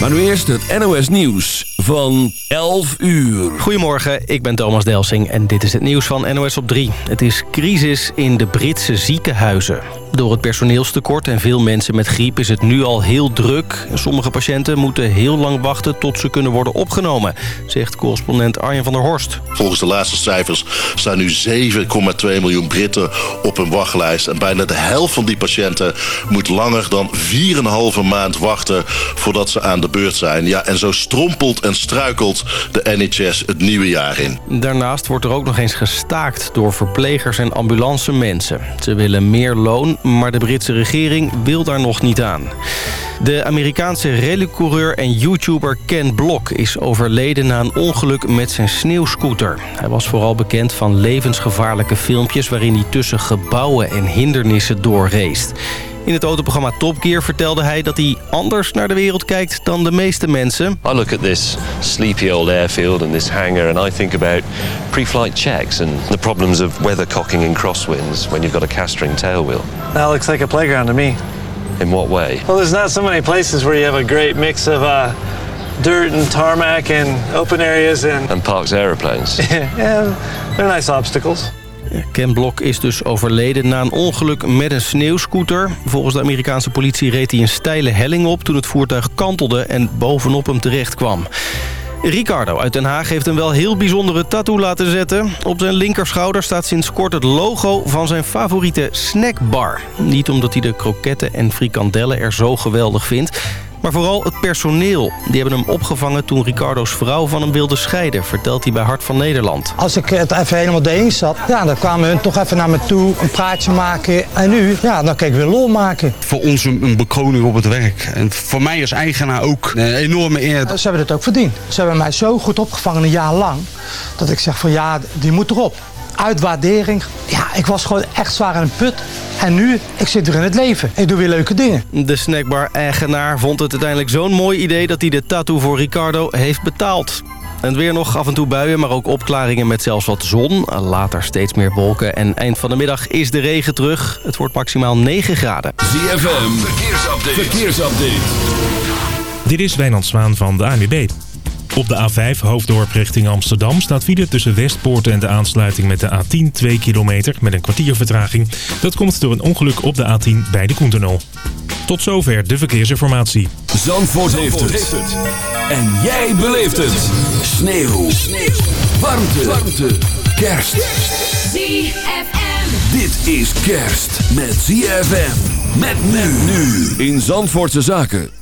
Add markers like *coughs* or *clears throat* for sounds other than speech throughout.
Maar nu eerst het NOS Nieuws van 11 uur. Goedemorgen, ik ben Thomas Delsing en dit is het nieuws van NOS op 3. Het is crisis in de Britse ziekenhuizen. Door het personeelstekort en veel mensen met griep is het nu al heel druk. Sommige patiënten moeten heel lang wachten tot ze kunnen worden opgenomen, zegt correspondent Arjen van der Horst. Volgens de laatste cijfers staan nu 7,2 miljoen Britten op een wachtlijst. En bijna de helft van die patiënten moet langer dan 4,5 maand wachten voordat ze aan de beurt zijn. Ja, en zo strompelt en struikelt de NHS het nieuwe jaar in. Daarnaast wordt er ook nog eens gestaakt door verplegers en ambulancemensen. Ze willen meer loon, maar de Britse regering wil daar nog niet aan. De Amerikaanse rallycoureur en YouTuber Ken Block is overleden na een ongeluk met zijn sneeuwscooter. Hij was vooral bekend van levensgevaarlijke filmpjes waarin hij tussen gebouwen en hindernissen doorreest. In het autoprogramma Top Gear vertelde hij dat hij anders naar de wereld kijkt dan de meeste mensen. I look at this sleepy old airfield and this hangar and I think about pre-flight checks and the problems of weathercocking in crosswinds when you've got a castering tailwheel. That looks like a playground to me. In what way? Well, there's not so many places where you have a great mix of uh, dirt and tarmac and open areas and... And parked aeroplanes. *laughs* yeah, they're nice obstacles. Ken Block is dus overleden na een ongeluk met een sneeuwscooter. Volgens de Amerikaanse politie reed hij een steile helling op... toen het voertuig kantelde en bovenop hem terecht kwam. Ricardo uit Den Haag heeft een wel heel bijzondere tattoo laten zetten. Op zijn linkerschouder staat sinds kort het logo van zijn favoriete snackbar. Niet omdat hij de kroketten en frikandellen er zo geweldig vindt... Maar vooral het personeel. Die hebben hem opgevangen toen Ricardo's vrouw van hem wilde scheiden, vertelt hij bij Hart van Nederland. Als ik het even helemaal eens zat, ja, dan kwamen hun toch even naar me toe, een praatje maken. En nu, ja, dan kan ik weer lol maken. Voor ons een, een bekroning op het werk. En voor mij als eigenaar ook een enorme eer. Ze hebben het ook verdiend. Ze hebben mij zo goed opgevangen een jaar lang, dat ik zeg van ja, die moet erop uitwaardering. Ja, ik was gewoon echt zwaar in een put. En nu, ik zit er in het leven. Ik doe weer leuke dingen. De snackbar-eigenaar vond het uiteindelijk zo'n mooi idee... dat hij de tattoo voor Ricardo heeft betaald. En weer nog af en toe buien, maar ook opklaringen met zelfs wat zon. Later steeds meer wolken en eind van de middag is de regen terug. Het wordt maximaal 9 graden. ZFM, verkeersupdate. verkeersupdate. Dit is Wijnand Zwaan van de ANWB. Op de A5 Hoofddorp richting Amsterdam staat file tussen Westpoort en de aansluiting met de A10 2 kilometer met een kwartier vertraging. Dat komt door een ongeluk op de A10 bij de Koentunnel. Tot zover de verkeersinformatie. Zandvoort, heeft, het. En jij beleeft het. Sneeuw. Sneeuw. Warmte. Warmte. Kerst. ZFM. Dit is kerst met ZFM. Met men nu in Zandvoortse Zaken.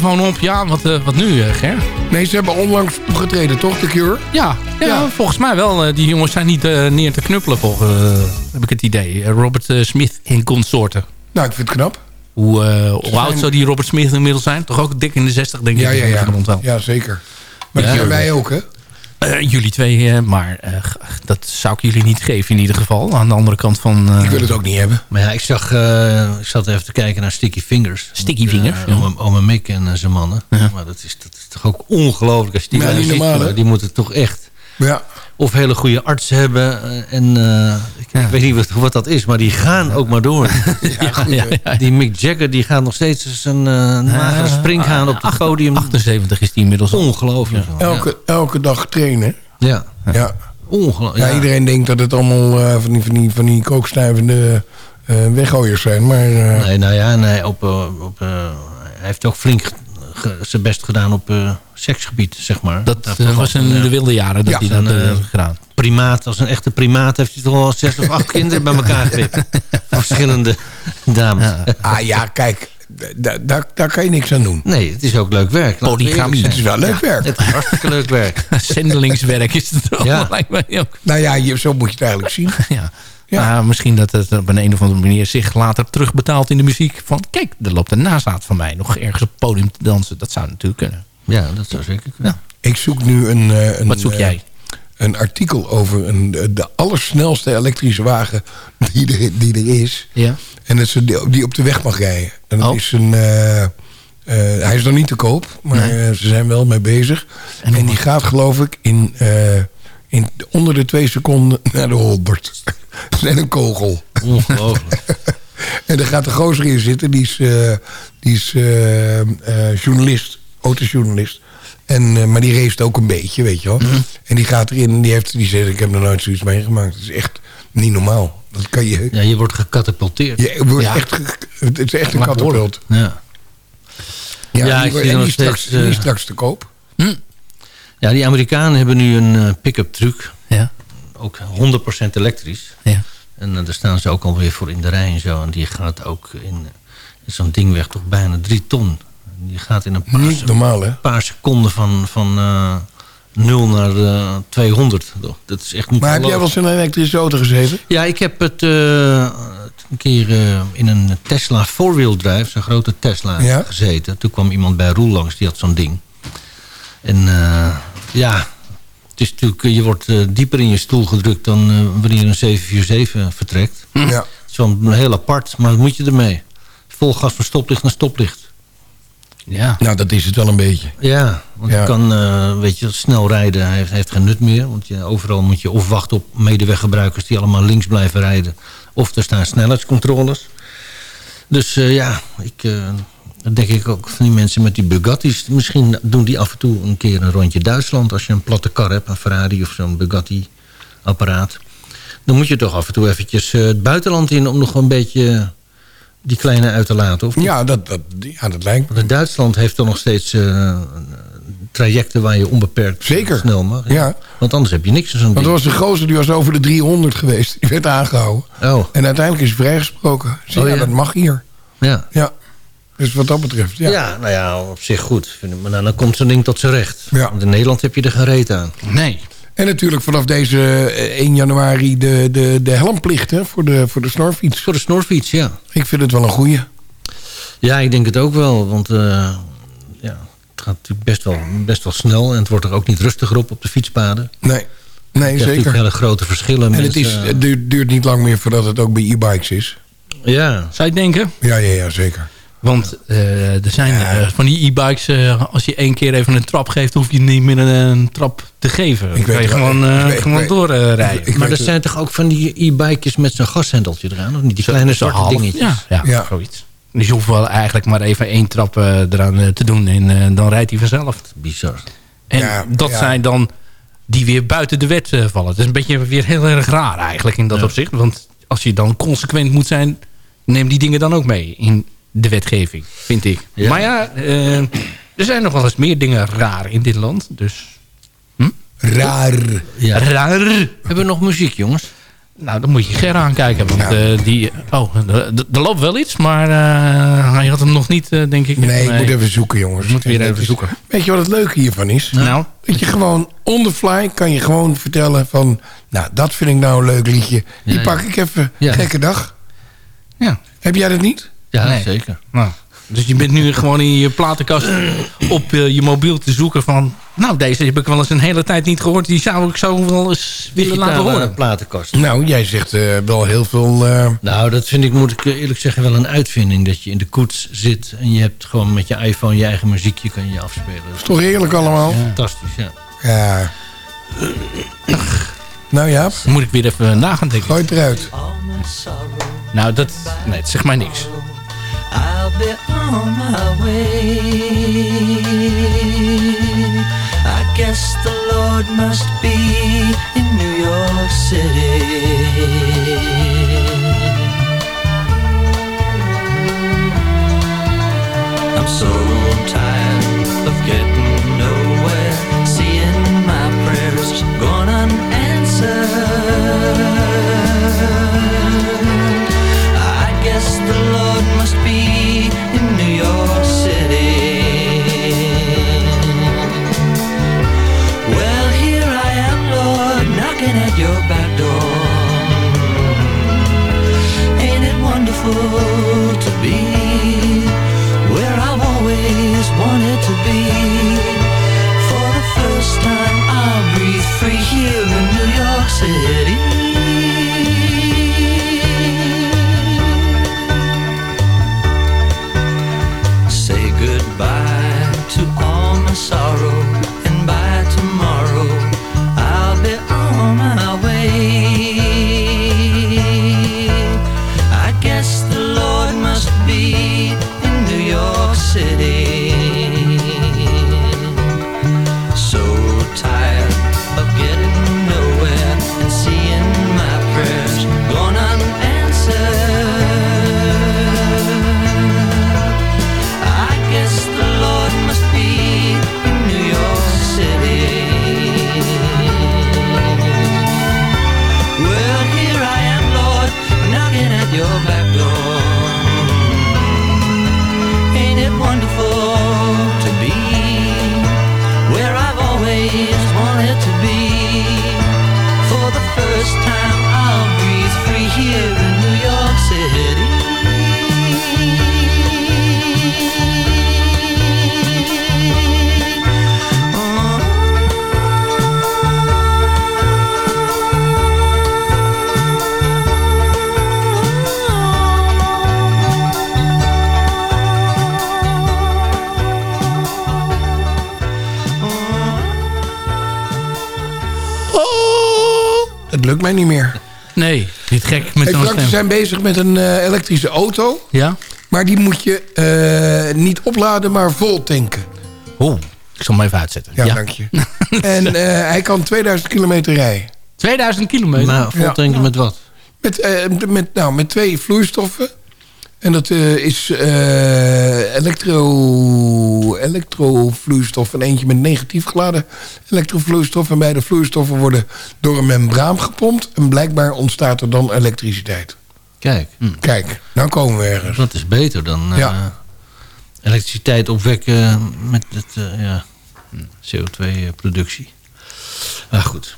Koptelefoon op. Ja, wat, eh, wat nu, eh, Ger? Nee, ze hebben onlangs opgetreden, toch, de Cure? Ja, ja, Ja. volgens mij wel. Eh, die jongens zijn niet neer te knuppelen, volgens, heb ik het idee. Robert Smith en consorten. Nou, ik vind het knap. Hoe, hoe oud zou die Robert Smith inmiddels zijn? Toch ook dik in de 60, denk Ja, ik. ja, ja. Wel. Ja, zeker. Maar Ja. dat zijn wij ook, hè? Jullie twee, maar dat zou ik jullie niet geven in ieder geval. Aan de andere kant van... eh, Ik wil het ook niet hebben. Maar ja, ik zag, eh, ik zat even te kijken naar Sticky Fingers. Sticky eh, Fingers, ja. Oma, oma Mick en zijn mannen. Maar dat is, dat is toch ook ongelooflijk. Als die Ja, normaal, hè? die moeten toch echt... Ja. Of hele goede artsen hebben. En eh, ik, ik weet niet wat, wat dat is, maar die gaan ook maar door. *laughs* ja, ja. Die Mick Jagger die gaat nog steeds een uh, magere springhaan op het podium. 78 is die inmiddels. Ongelooflijk. Elke, elke dag trainen. Ja. Ja. Ongelooflijk. Ja, iedereen denkt dat het allemaal eh, van die, van die, van die kookstuivende eh, weggooiers zijn. Maar eh, Nee, nou ja, nee, op, op, eh, hij heeft ook flink zijn best gedaan op eh, seksgebied, zeg maar. Dat heeft was in de wilde jaren dat ja, hij dat eh, eh, gedaan. primaat, als een echte primaat, heeft hij toch al zes of acht *laughs* kinderen bij elkaar gewipt. Verschillende dames. ah ja, kijk, da- da- daar kan je niks aan doen. Nee, het is ook leuk werk. Polygamie. Het is wel leuk werk. Het is hartstikke leuk werk. *laughs* Zendelingswerk is het wel, Ja. *laughs* lijkt mij ook. Nou ja, je, zo moet je het eigenlijk zien. *laughs* Ja. Misschien dat het op een, een of andere manier zich later terugbetaalt in de muziek. Van kijk, er loopt een nazaat van mij nog ergens op het podium te dansen. Dat zou natuurlijk kunnen. Ja, dat zou zeker kunnen. Ik zoek nu een... eh, een Wat zoek eh, jij? Een artikel over een, de allersnelste elektrische wagen die er, die er is. Ja. En dat ze die, die op de weg mag rijden. En dat Oh. is een... eh, eh, hij is nog niet te koop, maar eh, ze zijn wel mee bezig. En, die gaat geloof ik in, eh, in onder de twee seconden *laughs* naar de holbert. *laughs* en een kogel. Ongelooflijk. *laughs* En daar gaat de gozer in zitten. Die is, eh, die is eh, eh, journalist. Autojournalist. En, eh, maar die race ook een beetje, weet je wel. Mhm. En die gaat erin en die, heeft, die zegt... ik heb nog nooit zoiets meegemaakt. Het is echt niet normaal. Dat kan je... Ja, je wordt gecatapulteerd. Je wordt Ja. echt, ge- het is echt een katapult. Ja. Ja, Ja, die, ik zie en nog die, straks, steeds, die is straks te koop. ja, die Amerikanen hebben nu een eh, pick-up truck. Ja. Ook 100% elektrisch. Ja. En eh, daar staan ze ook alweer voor in de rij en zo. En die gaat ook in, in zo'n ding weg toch bijna drie ton. Die gaat in een paar, Niet normaal, hè? paar seconden van, van eh 0 naar eh 200. Dat is echt niet Maar heb jij wel eens in een elektrische auto gezeten? Ja, ik heb het eh, een keer eh, in een Tesla four-wheel drive, zo'n grote Tesla, Ja. gezeten. Toen kwam iemand bij Roel langs, die had zo'n ding. En eh, ja, het is natuurlijk, eh, je wordt eh, dieper in je stoel gedrukt dan eh, wanneer een 747 vertrekt. Ja. Het is wel heel apart, maar wat moet je ermee? Vol gas van stoplicht naar stoplicht. Ja. Nou, dat is het wel een beetje. Ja, want Ja. je kan eh, weet je, snel rijden, heeft, heeft geen nut meer. Want je, overal moet je of wachten op medeweggebruikers die allemaal links blijven rijden. Of er staan snelheidscontroles. Dus eh, ja, ik, eh, dan denk ik ook van die mensen met die Bugatti's. Misschien doen die af en toe een keer een rondje Duitsland. Als je een platte kar hebt, een Ferrari of zo'n Bugatti apparaat. Dan moet je toch af en toe eventjes het buitenland in om nog een beetje die kleine uit te laten. Of niet? Ja, dat, dat, ja, dat lijkt me. Want Duitsland heeft toch nog steeds eh, trajecten waar je onbeperkt Zeker. snel mag. Ja. Want anders heb je niks aan zo'n Want er was een gozer die was over de 300 geweest. Die werd aangehouden. Oh, En uiteindelijk is hij vrijgesproken. Zei, Oh, ja, ja? dat mag hier. ja. Ja. Dus wat dat betreft, ja. Ja, nou ja, op zich goed. Vind ik. Maar dan komt zo'n ding tot zijn recht. Ja. Want in Nederland heb je er geen reet aan. Nee. En natuurlijk vanaf deze eh, 1 januari de, de, de helmplicht hè, voor, de, voor de snorfiets. Voor de snorfiets, ja. Ik vind het wel een goeie. Ja, ik denk het ook wel. Want eh, ja, het gaat natuurlijk best wel, best wel snel. En het wordt er ook niet rustiger op op de fietspaden. Nee, nee zeker. hele grote verschillen. En het, is, Mensen- het duurt, duurt niet lang meer voordat het ook bij e-bikes is. Ja. Zou je denken? Ja, ja, ja, zeker. Want eh, er zijn eh, van die e-bikes, eh, als je één keer even een trap geeft, hoef je niet meer een, een trap te geven. Dan Ik kan je weet wel, gewoon, ik eh, weet- gewoon ik- doorrijden. ik maar er zijn toch ook van die e-bikejes met zo'n gashendeltje eraan? Of niet? Die kleine zwarte half. dingetjes. Ja, ja, Ja. zoiets. Dus je hoeft wel eigenlijk maar even één trap eh, eraan te doen en eh, dan rijdt hij vanzelf. Bizar. En Ja, dat ja. zijn dan die weer buiten de wet eh, vallen. Het is een beetje weer heel erg raar eigenlijk in dat opzicht. Want als je dan consequent moet zijn, neem die dingen dan ook mee in de wetgeving, vind ik. Ja. Maar ja, eh, er zijn nog wel eens meer dingen raar in dit land. Dus Raar. Ja. raar. Hebben we nog muziek, jongens? Nou, dan moet je Ger aankijken. Want Ja. eh, die... Oh, er- loopt wel iets, maar eh, hij had hem nog niet, denk ik. Nee, ik moet even zoeken, jongens. We moeten weer En even zoeken. Weet je wat het leuke hiervan is? Nou, Dat je gewoon on the fly kan je gewoon vertellen van... Nou, dat vind ik nou een leuk liedje. Die Ja, pak ja. ik even. Ja. Gekke dag. ja. Heb jij dat niet? Ja, Nee. zeker. Nou, dus je bent nu gewoon in je platenkast *clears throat* op eh, je mobiel te zoeken van... Nou, deze heb ik wel eens een hele tijd niet gehoord. Die zou ik zo wel eens willen laten horen. platenkast. Nou, jij zegt eh, wel heel veel... eh, Nou, dat vind ik, moet ik eerlijk zeggen, wel een uitvinding. Dat je in de koets zit en je hebt gewoon met je iPhone je eigen muziekje kan je afspelen. Dat is toch heerlijk allemaal? Fantastisch, ja. Ja. Nou ja, moet ik weer even na gaan denken. gooi het eruit. Nou, dat... Nee, het zegt mij niks. I'll be on my way. I guess the Lord must be in New York City. I'm so tired of getting mij niet meer. Nee, niet gek met zo'n stem. zijn bezig met een eh, elektrische auto. Ja? Maar die moet je eh, niet opladen, maar vol tanken. Oh, ik zal hem even uitzetten. Ja, dank je. *laughs* en eh, hij kan 2000 kilometer rijden. 2000 kilometer? Maar vol Ja. tanken met wat? Met, eh, met, nou, met twee vloeistoffen. En dat eh, is eh elektro, elektrovloeistof en eentje met negatief geladen elektrovloeistof. En beide vloeistoffen worden door een membraan gepompt. En blijkbaar ontstaat er dan elektriciteit. Kijk, Kijk, nou komen we ergens. dat is beter dan... eh, Ja. elektriciteit opwekken met het, eh, ja, CO2-productie. Maar goed.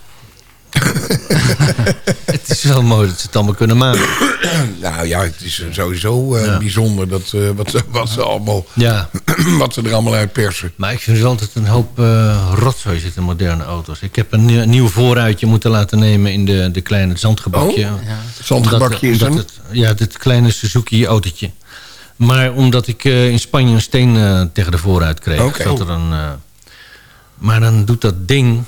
*laughs* het is wel mooi dat ze het allemaal kunnen maken. *clears throat* nou ja, het is sowieso eh, Ja. bijzonder dat, eh, wat, ze- *laughs* wat, ze allemaal, Ja. *clears throat* wat ze er allemaal uit persen. Maar ik vind dat er een hoop eh rotzooi zit in moderne auto's. Ik heb een nieuw, nieuw voorruitje moeten laten nemen in de, de kleine zandgebakje. Oh, ja. Zandgebakje is Omdat een? het, Ja, dit kleine Suzuki-autootje. Maar omdat ik eh, in Spanje een steen eh, tegen de voorruit kreeg. Oké. zat er een, eh, maar dan doet dat ding,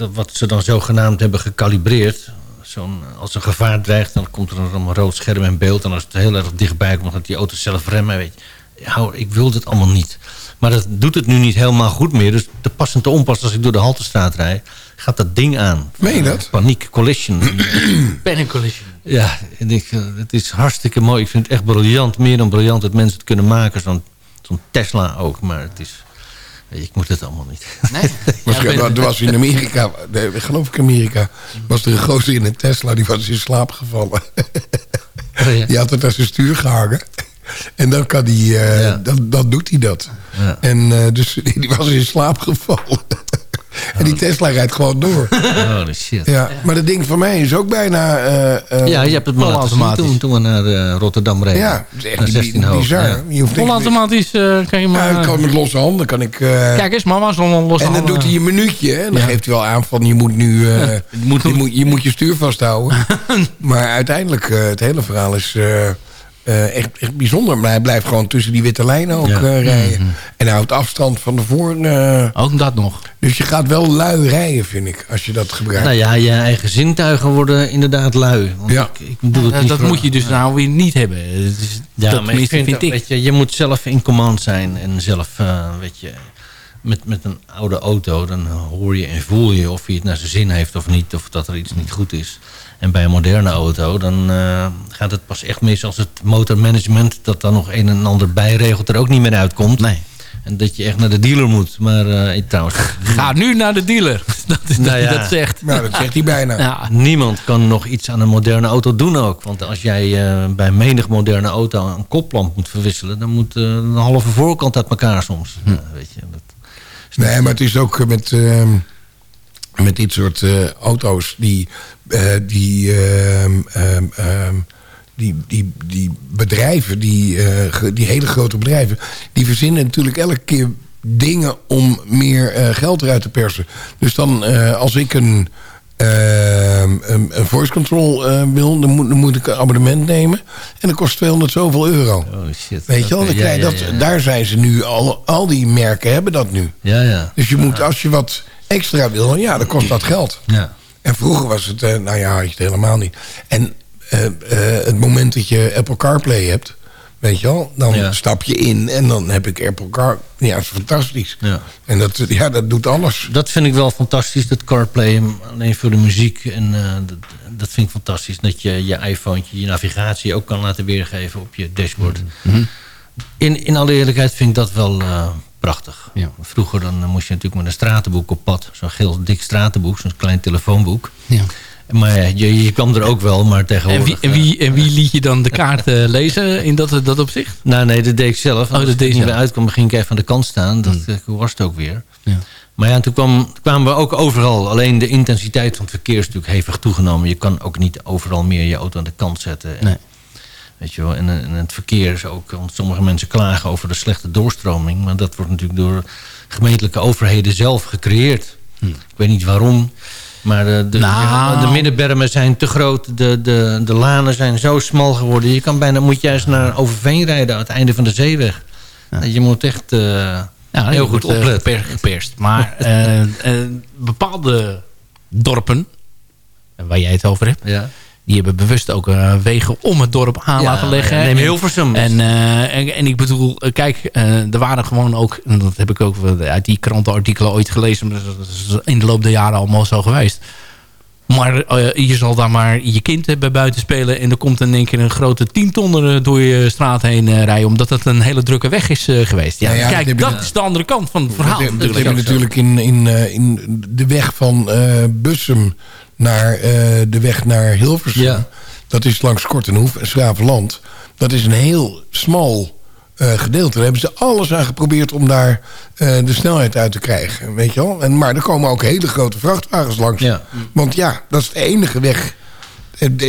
dat wat ze dan zogenaamd hebben gecalibreerd... Zo'n, als een gevaar dreigt, dan komt er een, een rood scherm in beeld. En als het heel erg dichtbij komt, gaat die auto zelf remmen. Weet je. Hou, ik wil dit allemaal niet. Maar dat doet het nu niet helemaal goed meer. Dus te pas en te onpas als ik door de Haltestraat rijd... gaat dat ding aan. Meen je dat? Paniek, collision. *coughs* Panic collision. Ja, en ik, eh, het is hartstikke mooi. Ik vind het echt briljant. Meer dan briljant dat mensen het kunnen maken. Zo'n zo'n Tesla ook. Maar het is... Ik moet het allemaal niet. Nee? *laughs* Er was in Amerika, geloof ik Amerika, was er een gozer in een Tesla, die was in slaap gevallen. Oh, ja. Die had het aan zijn stuur gehangen. En dan kan hij, dan, dan doet hij dat. Ja. En eh, dus die was in slaap gevallen. En die Tesla rijdt gewoon door. *laughs* Holy shit. Ja, Ja, maar dat ding van mij is ook bijna... eh, eh, je hebt het me laten zien toen, toen we naar eh, Rotterdam reden. Ja, dat is echt Naar bi- 16 hoog, bizar. ja. Je hoeft eh, kan je Ja, maar... ik kan met losse handen kan ik... eh, Kijk eens, mama, zo'n losse en dan handen. doet hij een minuutje. hè, En dan Ja. geeft hij wel aan van je moet nu... eh, *laughs* Ja, moet- je, moet, je moet je stuur vasthouden. *laughs* maar uiteindelijk, eh, het hele verhaal is eh, echt, echt bijzonder. Maar hij blijft gewoon tussen die witte lijnen ook Ja. eh, rijden. En hij houdt afstand van de voor. eh, Ook dat nog. dus je gaat wel lui rijden, vind ik, als je dat gebruikt. Nou ja, je eigen zintuigen worden inderdaad lui. Want Ja. ik, ik bedoel het Ja, niet dat moet je dus nou weer niet hebben. Het is, Ja, dat maar ik vind, ik. Weet je, je moet zelf in command zijn. En zelf, eh, weet je, met, met een oude auto... dan hoor je en voel je of hij het naar zijn zin heeft of niet. Of dat er iets niet goed is. En bij een moderne auto, dan eh, gaat het pas echt mis... als het motormanagement, dat dan nog een en ander bijregelt... er ook niet meer uitkomt. Nee. En dat je echt naar de dealer moet. Maar eh, ik trouwens... *laughs* Ga nu naar de dealer. *laughs* Dat, is, Nou ja. dat zegt. Nou, dat zegt hij bijna. Ja. Niemand kan nog iets aan een moderne auto doen ook. Want als jij eh, bij menig moderne auto een koplamp moet verwisselen... dan moet een halve voorkant uit elkaar soms. Hm. Ja, weet je, dat, Nee, maar het is ook met, ehm, met dit soort eh, auto's die, eh, die, ehm, ehm, ehm, die, die, die bedrijven, die, eh, die hele grote bedrijven, die verzinnen natuurlijk elke keer dingen om meer geld eruit te persen. Dus dan als ik een, een, een voice control wil, dan moet, dan moet ik een abonnement nemen. En dat kost 200 zoveel euro. oh shit. Weet je wel, Ja, ja, ja. daar zijn ze nu, al, al die merken hebben dat nu. Ja, ja. Dus je moet, als je wat extra wil, ja, dan kost dat geld. ja. En vroeger was het, eh, nou ja, had je het helemaal niet. En eh, eh, het moment dat je Apple CarPlay hebt, weet je wel, dan Ja. stap je in en dan heb ik Apple Car. Ja, dat is fantastisch. Ja. En dat, ja, dat doet alles. Dat vind ik wel fantastisch, dat CarPlay. Alleen voor de muziek. En eh, dat, dat vind ik fantastisch. Dat je je iPhone, je navigatie ook kan laten weergeven op je dashboard. Mhm. In, in alle eerlijkheid vind ik dat wel eh, prachtig. Ja. Vroeger dan eh, moest je natuurlijk met een stratenboek op pad. Zo'n geel dik stratenboek, zo'n klein telefoonboek. Ja. Maar ja, je, je kwam er ook wel, maar En, tegenwoordig... wie, en, wie, en wie liet je dan de kaart eh, lezen in dat, dat opzicht? Nou nee, dat deed ik zelf. Oh, dat Als deed ik je niet meer zelf. uitkwam, ging ik even aan de kant staan. Dat, eh, Hoe was het ook weer? Ja. Maar ja, toen kwam, kwamen we ook overal. Alleen de intensiteit van het verkeer is natuurlijk hevig toegenomen. Je kan ook niet overal meer je auto aan de kant zetten. En, Nee. Weet je wel, en, en het verkeer is ook... Want sommige mensen klagen over de slechte doorstroming. Maar dat wordt natuurlijk door gemeentelijke overheden zelf gecreëerd. Ik weet niet waarom. Maar de, de, Nou. de middenbermen zijn te groot. De, de, de lanen zijn zo smal geworden. Je kan bijna, moet juist naar Overveen rijden aan het einde van de zeeweg. Je moet echt eh, Ja, heel goed eh, opletten. geper- geperst. Maar *laughs* eh, bepaalde dorpen, waar jij het over hebt... Ja. Die hebben bewust ook eh, wegen om het dorp aan Ja, laten leggen. neem En- Hilversum. En, eh, en, en ik bedoel, eh, kijk, er waren gewoon ook... en dat heb ik ook uit die krantenartikelen ooit gelezen... maar dat is in de loop der jaren allemaal zo geweest... Maar je zal daar maar je kind bij buiten spelen... en er komt in één keer een grote tientonner door je straat heen rijden... omdat het een hele drukke weg is geweest. Ja, Nou ja, dat kijk, dat is de andere kant van het verhaal. dat, dat natuurlijk. heb je natuurlijk in, in, in de weg van Bussum naar eh, de weg naar Hilversum. Ja. Dat is langs Kortenhoef en Schravenland. Dat is een heel smal eh, gedeelte. Daar hebben ze alles aan geprobeerd om daar eh, de snelheid uit te krijgen. Weet je wel? En, maar er komen ook hele grote vrachtwagens langs. Ja. Want ja, dat is de enige weg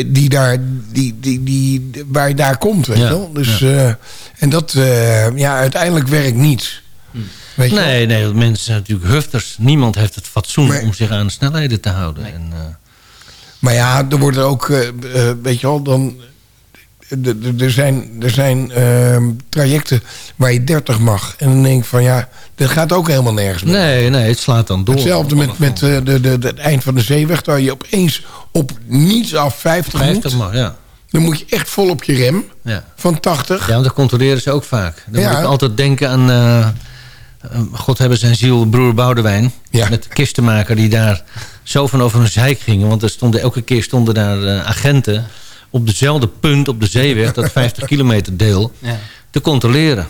die, daar, die, die, die, waar je daar komt. Weet je Ja. wel? Dus, eh, en dat, eh, ja, uiteindelijk werkt niets. Weet je wel? Nee, nee, mensen zijn natuurlijk hufters. Niemand heeft het fatsoen om zich aan de snelheden te houden. En, eh, Maar ja, er worden ook, eh, eh, weet je wel, dan... Er zijn, er zijn ehm, trajecten waar je 30 mag. En dan denk ik van ja, dat gaat ook helemaal nergens meer. nee, nee, het slaat dan door. Hetzelfde met, met eh, de, de, de, het eind van de zeeweg. Waar je opeens op niets af 50, 50 moet. mag, ja. Dan moet je echt vol op je rem. Ja. Van 80. Ja, want dat controleren ze ook vaak. Dan Ja. moet ik altijd denken aan... God hebben zijn ziel, broer Boudewijn. Met de kistenmaker die daar zo van over een zeik gingen. Want er stonden, elke keer stonden daar eh, agenten... op dezelfde punt op de zeeweg, dat *laughs* 50 kilometer deel... Ja. te controleren.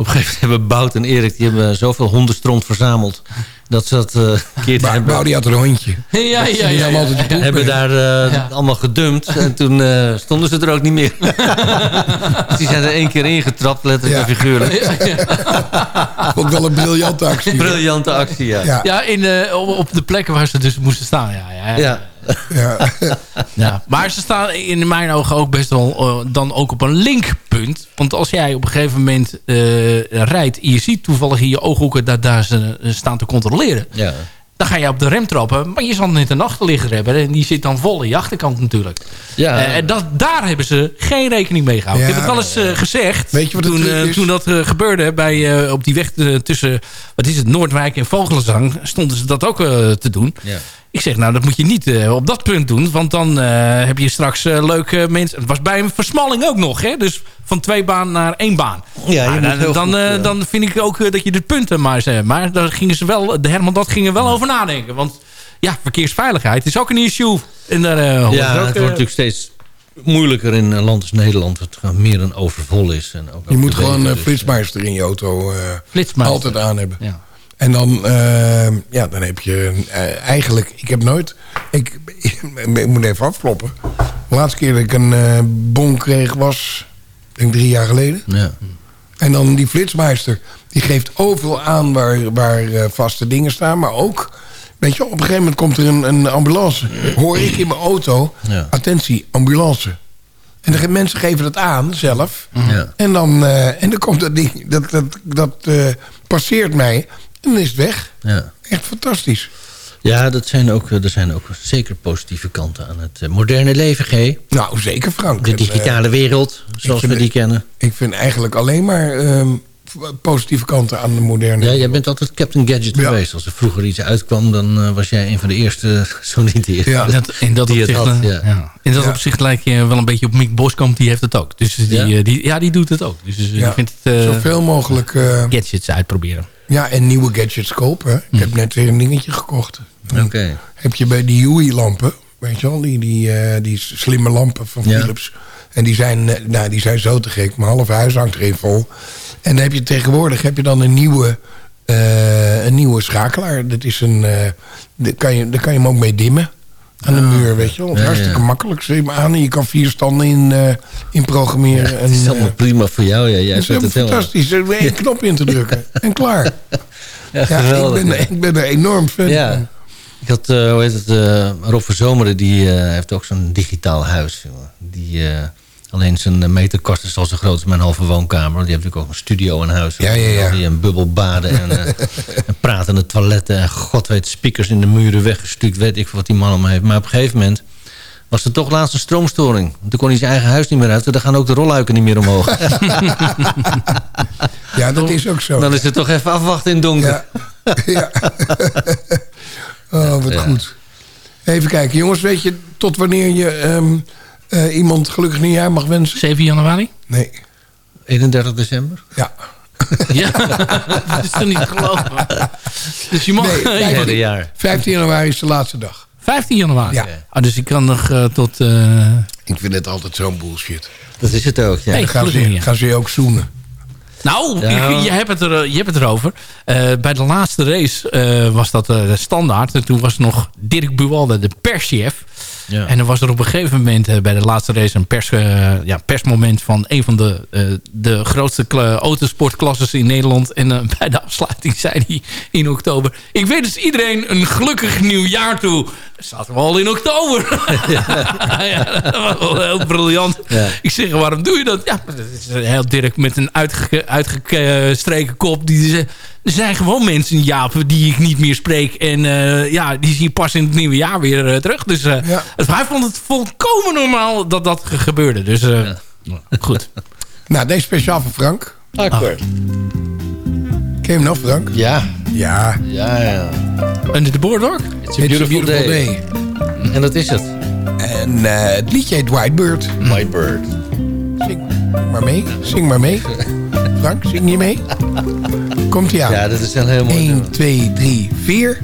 Op een gegeven moment hebben Bout en Erik... die hebben zoveel hondenstront verzameld... dat ze dat eh een keer Maar hebben... Bouw die had een hondje. *laughs* Ja, ja, ja. Hebben daar eh, allemaal gedumpt. En toen eh, stonden ze er ook niet meer. Dus *laughs* die zijn er één keer ingetrapt, letterlijk en figuurlijk. *laughs* Vond ik wel een briljante actie. Briljante actie, ja. Ja. Ja, in, eh, op, op de plekken waar ze dus moesten staan. Ja, ja, Ja. *laughs* Ja. Maar ze staan in mijn ogen ook best wel eh, dan ook op een linkpunt. Want als jij op een gegeven moment eh, rijdt... en je ziet toevallig in je ooghoeken dat daar ze eh, staan te controleren... Ja. dan ga je op de rem trappen. Maar je zal net een achterligger hebben. En die zit dan vol in je achterkant natuurlijk. Ja. En dat, daar hebben ze geen rekening mee gehouden. Ja. ik heb het wel eens gezegd. Weet je wat toen, toen dat gebeurde bij, op die weg tussen... wat is het, Noordwijk en Vogelenzang... stonden ze dat ook te doen. Ja. Ik zeg, nou, dat moet je niet eh, op dat punt doen. Want dan eh, heb je straks eh, leuke mensen... Het was bij een versmalling ook nog, hè? Dus van twee baan naar één baan. Ja, je Nou, moet dan, heel dan, goed, eh, dan vind ik ook dat je de punten maar. Maar daar gingen ze wel... De Herman, dat ging er wel over nadenken. Want ja, verkeersveiligheid is ook een issue. En daar eh, Ja, ook, het wordt natuurlijk steeds moeilijker in een land als Nederland... wat gewoon meer dan overvol is. En ook Je moet gewoon dus, flitsmeister in je auto eh, altijd aan hebben. Ja. En dan, eh, ja, dan heb je eh, eigenlijk... Ik heb nooit... Ik, *laughs* ik, moet even afkloppen. De laatste keer dat ik een eh, bon kreeg was... Ik denk drie jaar geleden. Ja. En dan die flitsmeister. Die geeft overal aan waar, waar eh, vaste dingen staan. Maar ook... Weet je, op een gegeven moment komt er een, een ambulance. Hoor ik in mijn auto... Ja. Attentie, ambulance. En de mensen geven dat aan zelf. Ja. En, dan, en dan komt dat ding... Dat, dat, dat passeert mij. En dan is het weg. Ja. Echt fantastisch. Ja, dat zijn ook, er zijn ook zeker positieve kanten aan het eh, moderne leven, G. Nou, zeker Frank. De En, digitale wereld, zoals we die het- kennen. Ik vind eigenlijk alleen maar ehm, positieve kanten aan de moderne... Ja, jij bent altijd Captain Gadget Ja. geweest. Als er vroeger iets uitkwam, dan eh, was jij een van de eerste, *laughs* zo niet de eerste. Ja. In dat, in dat opzicht, had, eh, ja. ja. In dat Ja. opzicht lijkt je wel een beetje op Mick Boskamp. Die heeft het ook. Dus die, Ja? die, ja, die doet het ook. Dus eh, Ja. ik vind het eh, Zoveel mogelijk... eh, gadgets uitproberen. Ja, en nieuwe gadgets kopen. Ik heb net weer een dingetje gekocht. Oké. Heb je bij die Huey-lampen, weet je wel, die, die, eh, die slimme lampen van Ja. Philips. En die zijn, eh, nou, die zijn zo te gek. Mijn halve huis hangt erin vol. En dan heb je tegenwoordig heb je dan een nieuwe, eh, een nieuwe schakelaar. Dat is een, daar, kan je, daar kan je hem ook mee dimmen. Aan de muur, weet je wel. Ja, Hartstikke ja. makkelijk. Zet je hem aan en je kan vier standen in, eh, in programmeren. en, Het is eh, allemaal prima voor jou. Ja. Jij het is het fantastisch. Er één knop in te drukken. *laughs* En klaar. Ja, Ja, geweldig. ik, ben, ik ben er enorm fan van. Ja. Ik had, eh, hoe heet het, eh, Rob van Zomeren, die eh, heeft ook zo'n digitaal huis. jongen. Die, eh, alleen zijn eh, meterkast is al zo groot als mijn halve woonkamer. Die heeft natuurlijk ook een studio in huis. Ja, ja, ja. Die een bubbelbaden en, eh, *laughs* en pratende toiletten. En god weet, speakers in de muren weggestuurd. Weet ik wat die man om heeft. Maar op een gegeven moment was er toch laatst een stroomstoring. Toen kon hij zijn eigen huis niet meer uit. Dan gaan ook de rolluiken niet meer omhoog. *laughs* Ja, dat is ook zo. Dan is het toch even afwachten in het donker. Ja. *laughs* ja. oh, wat goed. Even kijken. Jongens, weet je tot wanneer je ehm, eh, iemand gelukkig nieuwjaar mag wensen? 7 januari? Nee. 31 december? Ja. *laughs* Ja, dat is toch niet te geloven. Dus je mag... Nee, *laughs* ja, vijftien- Derde jaar. 15 januari is de laatste dag. 15 januari? Ja. Ah, dus ik kan nog eh, tot... eh, Ik vind het altijd zo'n bullshit. Dat is het ook, ja. Nee. Dan gaan ze, gaan ze je ook zoenen. Nou, Ja. je, je hebt het er, je hebt het erover. Eh, bij de laatste race eh, was dat eh, standaard. En toen was nog Dirk Buwalde de perschef. Ja. En dan was er op een gegeven moment eh, bij de laatste race een pers, eh, ja, persmoment van een van de, eh, de grootste kla- autosportklasses in Nederland. En eh, bij de afsluiting zei hij in oktober... Ik wens iedereen een gelukkig nieuwjaar toe. Zaten we al in oktober. *laughs* ja, dat was wel heel briljant. Ja. Ik zeg, waarom doe je dat? Ja, dat is heel Dirk met een uitge- uitgestreken kop. Die er zijn gewoon mensen, Jaap, die ik niet meer spreek. En eh, ja, die zie je pas in het nieuwe jaar weer eh, terug. Dus eh, Ja. het, hij vond het volkomen normaal dat dat ge- gebeurde. Dus eh, goed. Nou, deze speciaal voor Frank. Akkoord. Ken je hem nog, Frank? Ja. Ja. Ja, ja. Under the Boardwalk? It's a beautiful, day. En dat is het. En eh, het liedje heet Whitebird. Whitebird. Zing maar mee. Zing maar mee. Frank, zing je mee? *laughs* Komt ie aan. Ja, dat is een heel mooi 1, 2, 3, 4.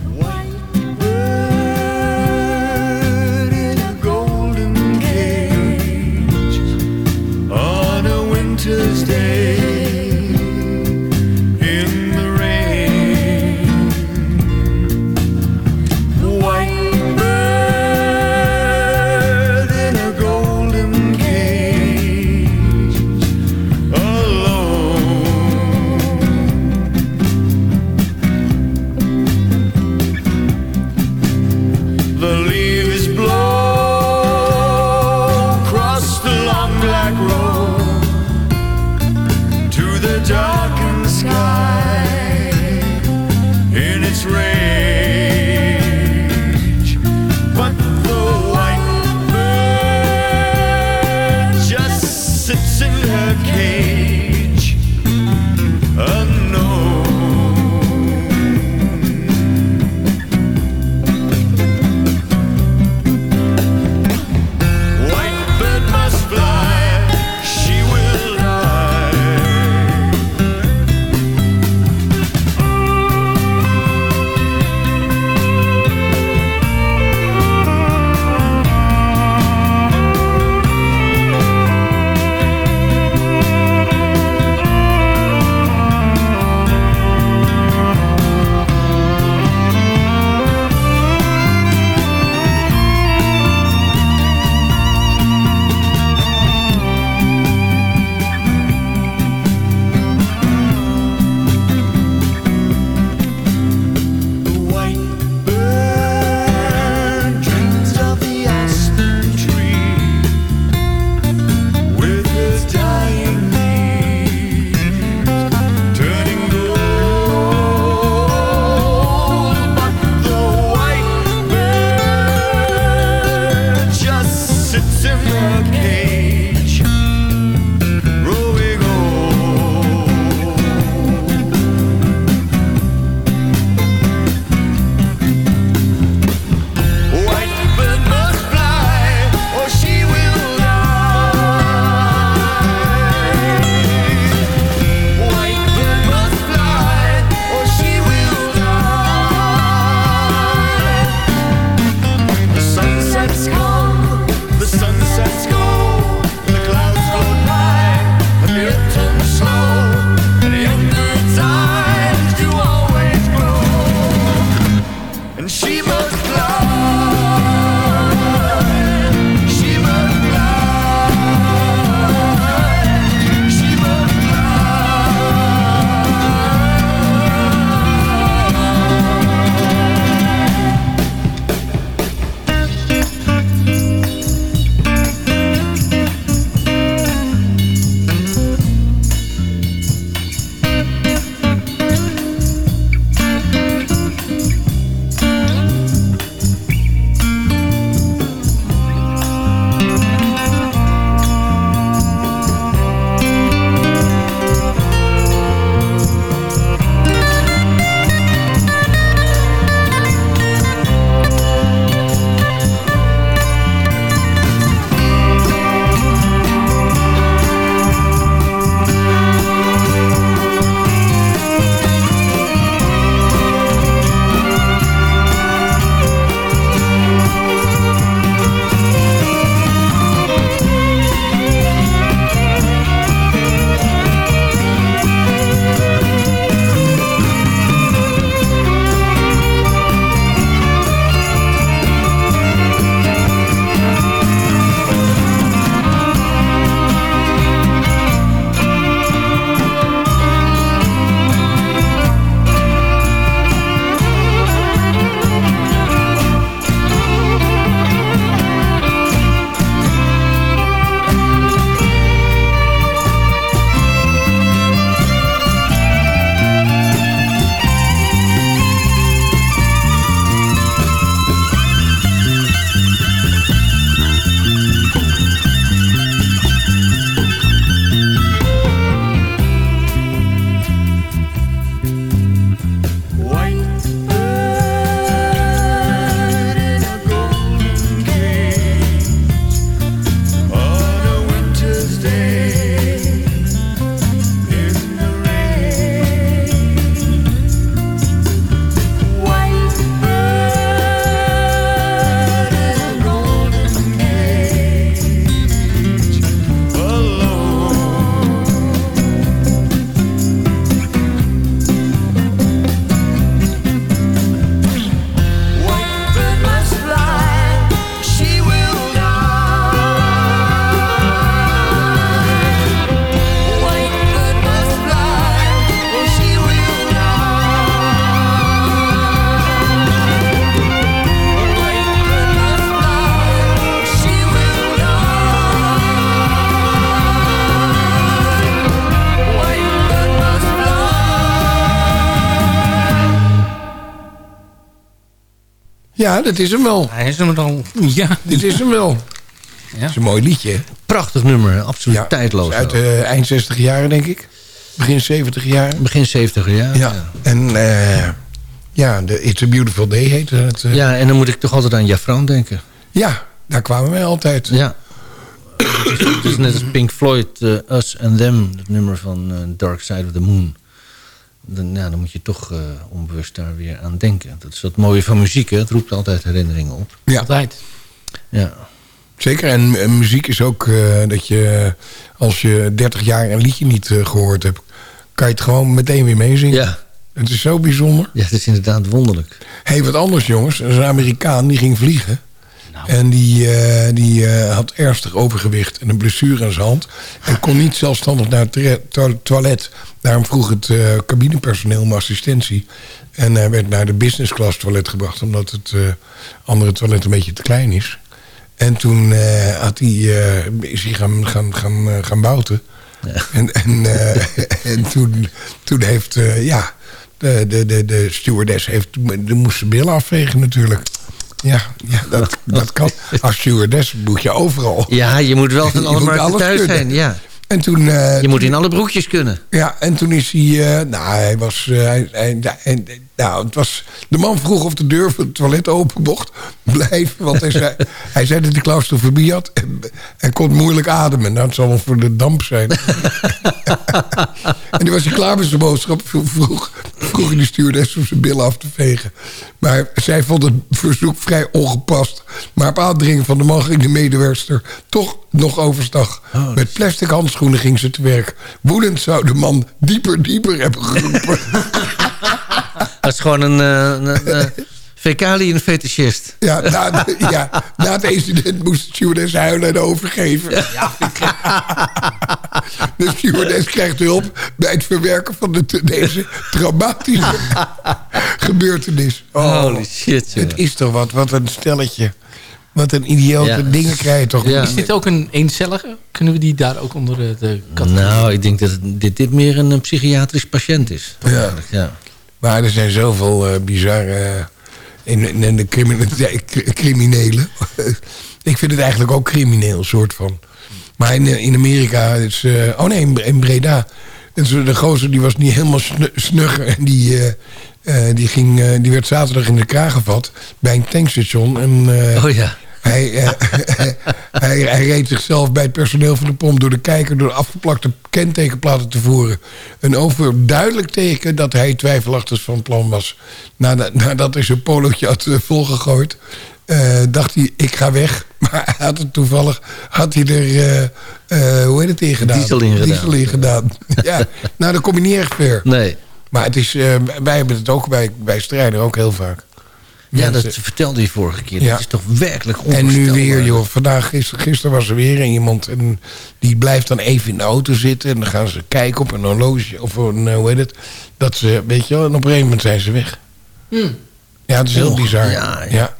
Ja, dat is hem wel. Hij is hem dan. Ja. Dit is hem wel. Ja. Dat is een mooi liedje. Prachtig nummer, absoluut tijdloos. Uit de eind 60 jaren, denk ik. Begin 70 jaar. Begin 70 jaar. Ja. En eh, ja, de It's a Beautiful Day heette het. eh. Ja, en dan moet ik toch altijd aan Jafran denken. Ja, daar kwamen wij altijd. Ja. het, is, het is net als Pink Floyd, eh, Us and Them, het nummer van eh, Dark Side of the Moon. Dan, ja, dan moet je toch eh, onbewust daar weer aan denken. Dat is wat mooie van muziek, hè? het roept altijd herinneringen op. Ja. Altijd. Ja. Zeker, en eh, muziek is ook eh, dat je, als je 30 jaar een liedje niet eh, gehoord hebt, kan je het gewoon meteen weer meezingen. Ja. Het is zo bijzonder. Ja, het is inderdaad wonderlijk. Hé, hey, wat anders jongens. Er is een Amerikaan die ging vliegen. En die, eh, die eh, had ernstig overgewicht en een blessure aan zijn hand. En kon niet zelfstandig naar het toilet. Daarom vroeg het eh, cabinepersoneel om assistentie. En hij werd naar de business class toilet gebracht. Omdat het andere toilet een beetje te klein is. En toen had hij, is hij gaan, gaan, gaan, gaan bouten. En, en, *laughs* en toen, toen heeft, ja, de, de, de, de stewardess heeft, de moest zijn billen afvegen natuurlijk. Ja, ja dat, dat kan. Als stewardess moet je overal. Ja, je moet wel *laughs* van alle markten alles thuis kunnen. zijn. Ja. En toen, eh, Je moet in alle broekjes kunnen. ja, en toen is hij... eh, nou, hij was... eh, hij, hij- nou, het was... De man vroeg of de deur van het toilet open mocht *laughs* blijven. Want hij zei, hij zei dat hij claustrofobie had. En, en kon moeilijk ademen. Nou, het zal wel voor de damp zijn. *laughs* en toen was hij klaar met zijn boodschap. Vroeg, vroeg hij de stewardess om zijn billen af te vegen. Maar zij vond het verzoek vrij ongepast. Maar op aandringen van de man ging de medewerkster toch nog overstag. Met plastic handschoenen ging ze te werk. Woedend zou de man dieper, dieper hebben geroepen. *laughs* Dat is gewoon een, uh, een, een fetischist. Ja, na, de- ja, na het incident moest de stewardess huilen en overgeven. *laughs* De stewardess krijgt hulp bij het verwerken van de, deze traumatische *laughs* gebeurtenis. Oh, Holy shit. Het is toch wat, wat een stelletje. Wat een idiote Ja. dingen krijg je toch. Is dit ook een eencellige? Kunnen we die daar ook onder de, de categorie? Nou, ik denk dat dit, dit meer een, eh, psychiatrisch patiënt is. Ja. ja. Maar er zijn zoveel eh, bizarre... eh, in, in de criminelen. *laughs* *laughs* ik vind het eigenlijk ook crimineel, soort van. Maar in, eh, in Amerika is... eh, oh nee, in, in Breda. Dus de gozer die was niet helemaal snu- snugger. En die, eh, eh, die, ging, eh, die werd zaterdag in de kraag gevat bij een tankstation. En, eh, Oh ja. Hij, eh, *laughs* hij, hij reed zichzelf bij het personeel van de pomp door de kijker... door afgeplakte kentekenplaten te voeren. Een overduidelijk teken dat hij twijfelachtig van plan was. Nadat, nadat hij zijn polootje had eh, volgegooid... eh, dacht hij, ik ga weg. *laughs* Maar hij had het toevallig had hij er, eh, hoe heet het, in gedaan? Diesel in gedaan. Diesel in gedaan. *laughs* ja, nou, dan kom je niet echt ver. Nee. Maar het is, wij hebben het ook bij, bij strijden ook heel vaak. Ja, Mensen- dat vertelde je vorige keer. Ja. Dat is toch werkelijk en onvoorstelbaar. nu weer, joh. Vandaag, gisteren, gisteren was er weer iemand. En die blijft dan even in de auto zitten. En dan gaan ze kijken op een horloge. Of een, eh, hoe heet het. Dat ze, weet je wel. En op een gegeven moment zijn ze weg. Ja, het is heel bizar. ja, ja. ja.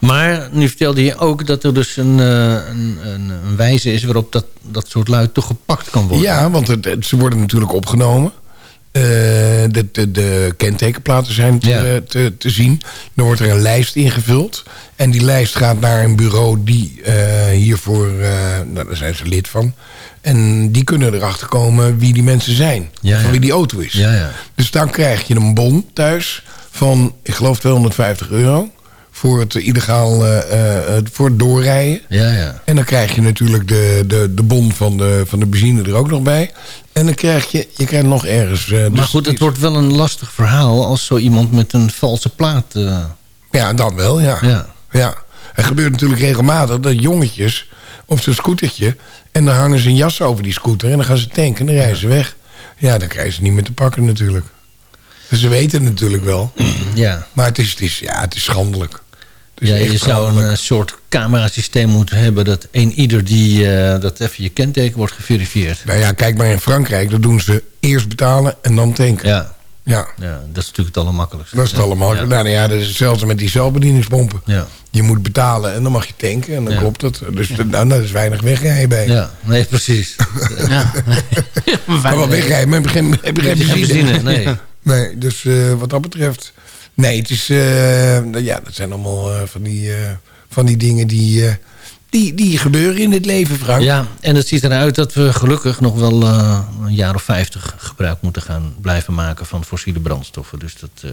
Maar nu vertelde je ook dat er dus een, eh, een, een, een wijze is... waarop dat, dat soort luid toch gepakt kan worden. Ja, want het, het- ze worden natuurlijk opgenomen. Eh, de, de, de kentekenplaten zijn te, Ja. te, te zien. Dan wordt er een lijst ingevuld. En die lijst gaat naar een bureau die eh, hiervoor... eh, nou, daar zijn ze lid van. En die kunnen erachter komen wie die mensen zijn. Ja, van wie die auto is. Ja, ja. Dus dan krijg je een bon thuis van, ik geloof 250 euro. Voor het illegaal, eh, eh, het- voor het doorrijden. Ja, ja. En dan krijg je natuurlijk de, de, de bon van de, van de benzine er ook nog bij. En dan krijg je, je krijgt nog ergens... eh, Maar dus goed, het wordt wel een lastig verhaal... als zo iemand met een valse plaat... eh, Ja, dan wel, ja. ja. ja. Het gebeurt natuurlijk regelmatig dat jongetjes op zo'n scootertje... en dan hangen ze een jas over die scooter en dan gaan ze tanken en dan rijden ze weg. Ja, dan krijgen ze niet meer te pakken natuurlijk. Dus ze weten het natuurlijk wel. ja. Maar het is, het is, ja, het is schandelijk. Ja, je zou een eh, soort camerasysteem moeten hebben... dat een ieder die eh, dat even je kenteken wordt geverifieerd. Nou ja, kijk maar in Frankrijk. Dat doen ze eerst betalen en dan tanken. Ja, Ja, ja dat is natuurlijk het allermakkelijkste. dat is het allemaal. Ja. Nou, ja, dat is hetzelfde met die zelfbedieningspompen. Ja. Je moet betalen en dan mag je tanken en dan Ja. klopt het. Dus nou, daar is weinig wegrijden bij. Ja, nee, precies. *laughs* *laughs* Ja. Maar wel wegrijden, maar heb je geen, benzine, nee. Nee, dus eh, wat dat betreft... Nee, het is... eh, ja, dat zijn allemaal eh, van, die, eh, van die dingen die, eh, die, die gebeuren in het leven, Frank. Ja, en het ziet eruit dat we gelukkig nog wel eh, een jaar of 50 gebruik moeten gaan blijven maken van fossiele brandstoffen. Dus dat... eh,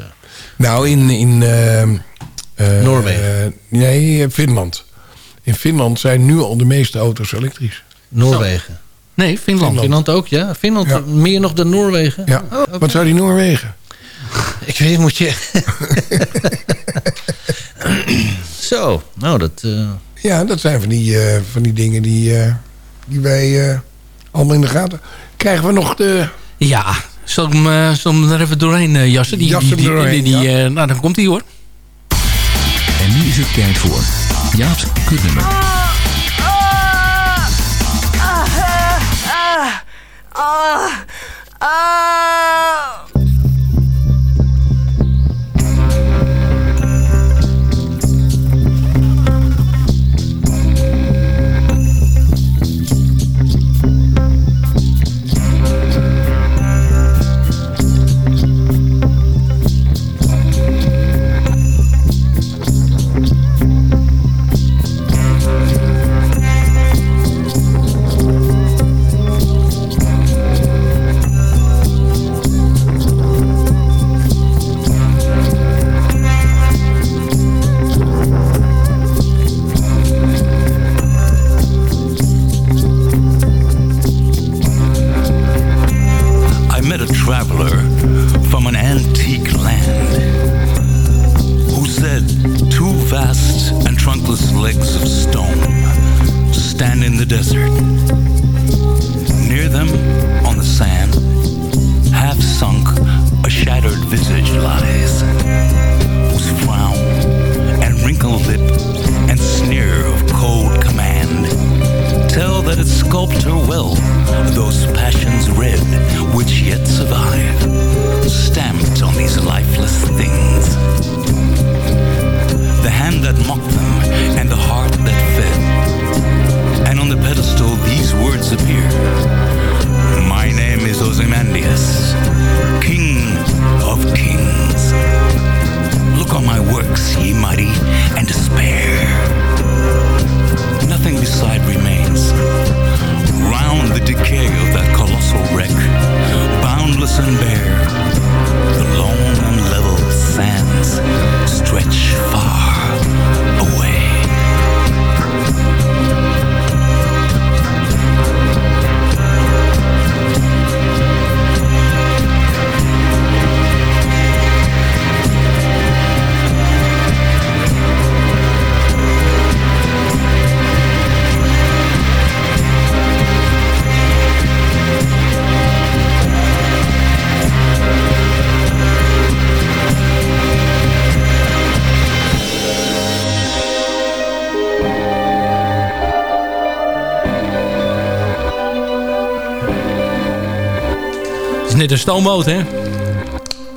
Nou, in... in eh, eh, Noorwegen. nee, Finland. In Finland zijn nu al de meeste auto's elektrisch. Noorwegen. Nee, Finland. Finland ook, ja. Finland Ja. meer nog dan Noorwegen. Ja. Oh. Wat zou die Noorwegen? Ik weet, moet je... *laughs* Zo, nou dat... eh, Ja, dat zijn van die, eh, van die dingen die, eh, die wij eh, allemaal in de gaten... Krijgen we nog de... Ja, zal ik hem, eh, zal ik hem er even doorheen eh, jassen? Die, Jassen die, die, doorheen, die- die, ja. eh, nou, dan komt hij hoor. En nu is het tijd voor Jaap's kutnummer. I stoomboot, hè?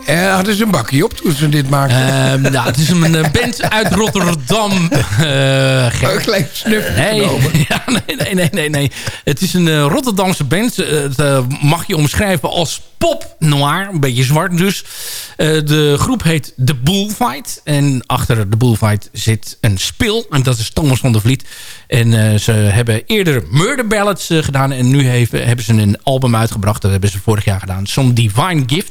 Ja, hadden ze een bakje op toen ze dit maakten? Ehm, nou, het is een eh, *laughs* band uit Rotterdam. eh. Een klein snufje Nee, *laughs* ja, nee, nee, nee, nee, nee. Het is een eh, Rotterdamse band. Eh, het eh, mag je omschrijven als pop noir. Een beetje zwart dus. Eh, de groep heet The Bullfight. En achter de Bullfight zit een spil. En dat is Thomas van der Vliet. En eh, ze hebben eerder Murder Ballads eh, gedaan. En nu hebben ze een album uitgebracht. Dat hebben ze vorig jaar gedaan. Some Divine Gift.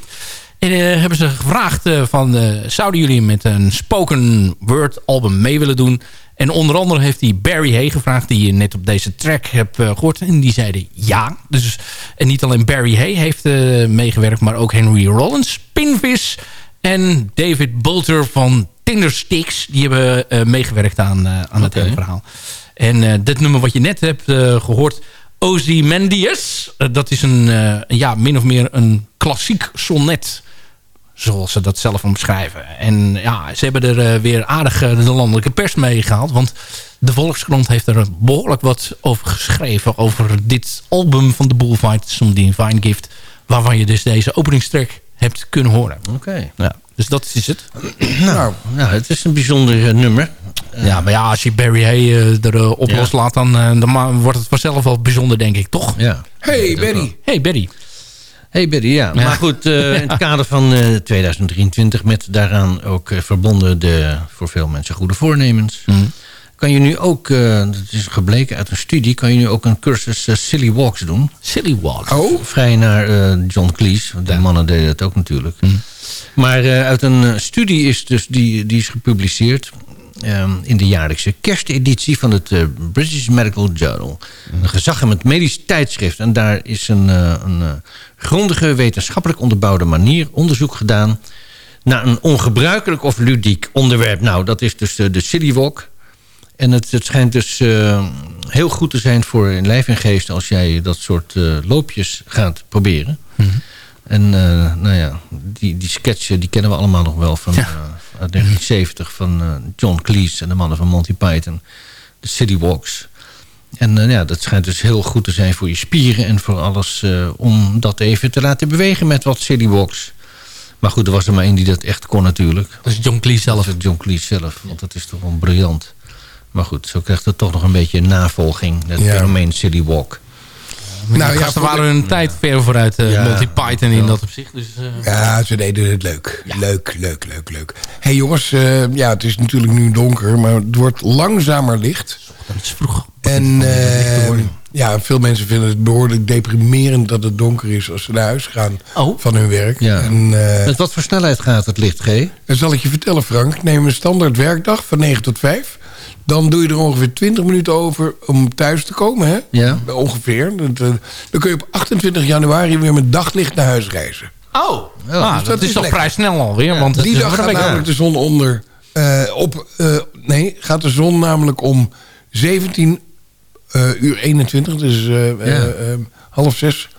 En eh, hebben ze gevraagd van... zouden jullie met een spoken word album mee willen doen? En onder andere heeft hij Barry Hay gevraagd... die je net op deze track hebt eh, gehoord. En die zeiden ja. Dus, en niet alleen Barry Hay heeft eh, meegewerkt... maar ook Henry Rollins, Pinvis... en David Bolter van Tindersticks. Die hebben eh, meegewerkt aan, aan het hele verhaal. En dit nummer wat je net hebt eh, gehoord... Ozymandias. Dat is een, ja, min of meer een klassiek sonnet. Zoals ze dat zelf omschrijven. En ja, ze hebben er eh, weer aardig eh, de landelijke pers mee gehaald. Want de Volkskrant heeft er behoorlijk wat over geschreven. Over dit album van de Bullfight, Some Divine Gift. Waarvan je dus deze openingstrack hebt kunnen horen. Oké. Ja, dus dat is het. *clears throat* nou, nou, het is een bijzonder eh, nummer. Ja, maar ja, als je Barry Hay eh, er eh, op Ja. loslaat... Dan, eh, dan wordt het vanzelf wel bijzonder, denk ik, toch? Ja. Hey, Benny. Hey, Barry. Hey Betty, ja. Ja. Maar goed, eh, in het kader van eh, 2023... met daaraan ook eh, verbonden de voor veel mensen goede voornemens... kan je nu ook, dat is gebleken uit een studie... kan je nu ook een cursus Silly Walks doen. Silly Walks? Oh? Vrij naar John Cleese, want de mannen deden dat ook natuurlijk. Maar eh, uit een studie is dus die, die is gepubliceerd... ehm, in de jaarlijkse kersteditie van het eh, British Medical Journal. Een gezaghebbend medisch tijdschrift. En daar is een, eh, een eh, grondige wetenschappelijk onderbouwde manier onderzoek gedaan... naar een ongebruikelijk of ludiek onderwerp. Nou, dat is dus de Silly Walk. En het, het schijnt dus heel goed te zijn voor in lijf en geest... als jij dat soort loopjes gaat proberen. En eh, nou ja, die, die sketch die kennen we allemaal nog wel van uit 1970 van eh, John Cleese en de mannen van Monty Python. De City Walks. En eh, ja, dat schijnt dus heel goed te zijn voor je spieren en voor alles eh, om dat even te laten bewegen met wat City Walks. Maar goed, er was er maar één die dat echt kon natuurlijk. Dat is John Cleese zelf. Dat is John Cleese zelf, want dat is toch wel briljant. Maar goed, zo krijgt het toch nog een beetje navolging, het Ja. fenomeen City Walk. Nou, Nou ja, gasten waren hun tijd ver vooruit eh, Ja. Monty Python in dat opzicht. Dus, eh, Ja, ze deden het leuk. Leuk, leuk, leuk, leuk. Hé hey jongens, eh, ja, het is natuurlijk nu donker, maar het wordt langzamer licht. Dat is vroeg. En eh, ja, veel mensen vinden het behoorlijk deprimerend dat het donker is als ze naar huis gaan Oh. van hun werk. Ja. En, eh, Met wat voor snelheid gaat het licht, G? dan zal ik je vertellen, Frank. Neem een standaard werkdag van 9 tot 5. Dan doe je er ongeveer 20 minuten over om thuis te komen. Hè? Ja. Ongeveer. Dan kun je op 28 januari weer met daglicht naar huis reizen. Oh, Ja, nou, dus dat, dat is is toch lekker. vrij snel alweer. want Die dag gaat namelijk de zon onder. eh, op, eh, nee, gaat de zon namelijk om 17 eh, uur 21. Dus half zes.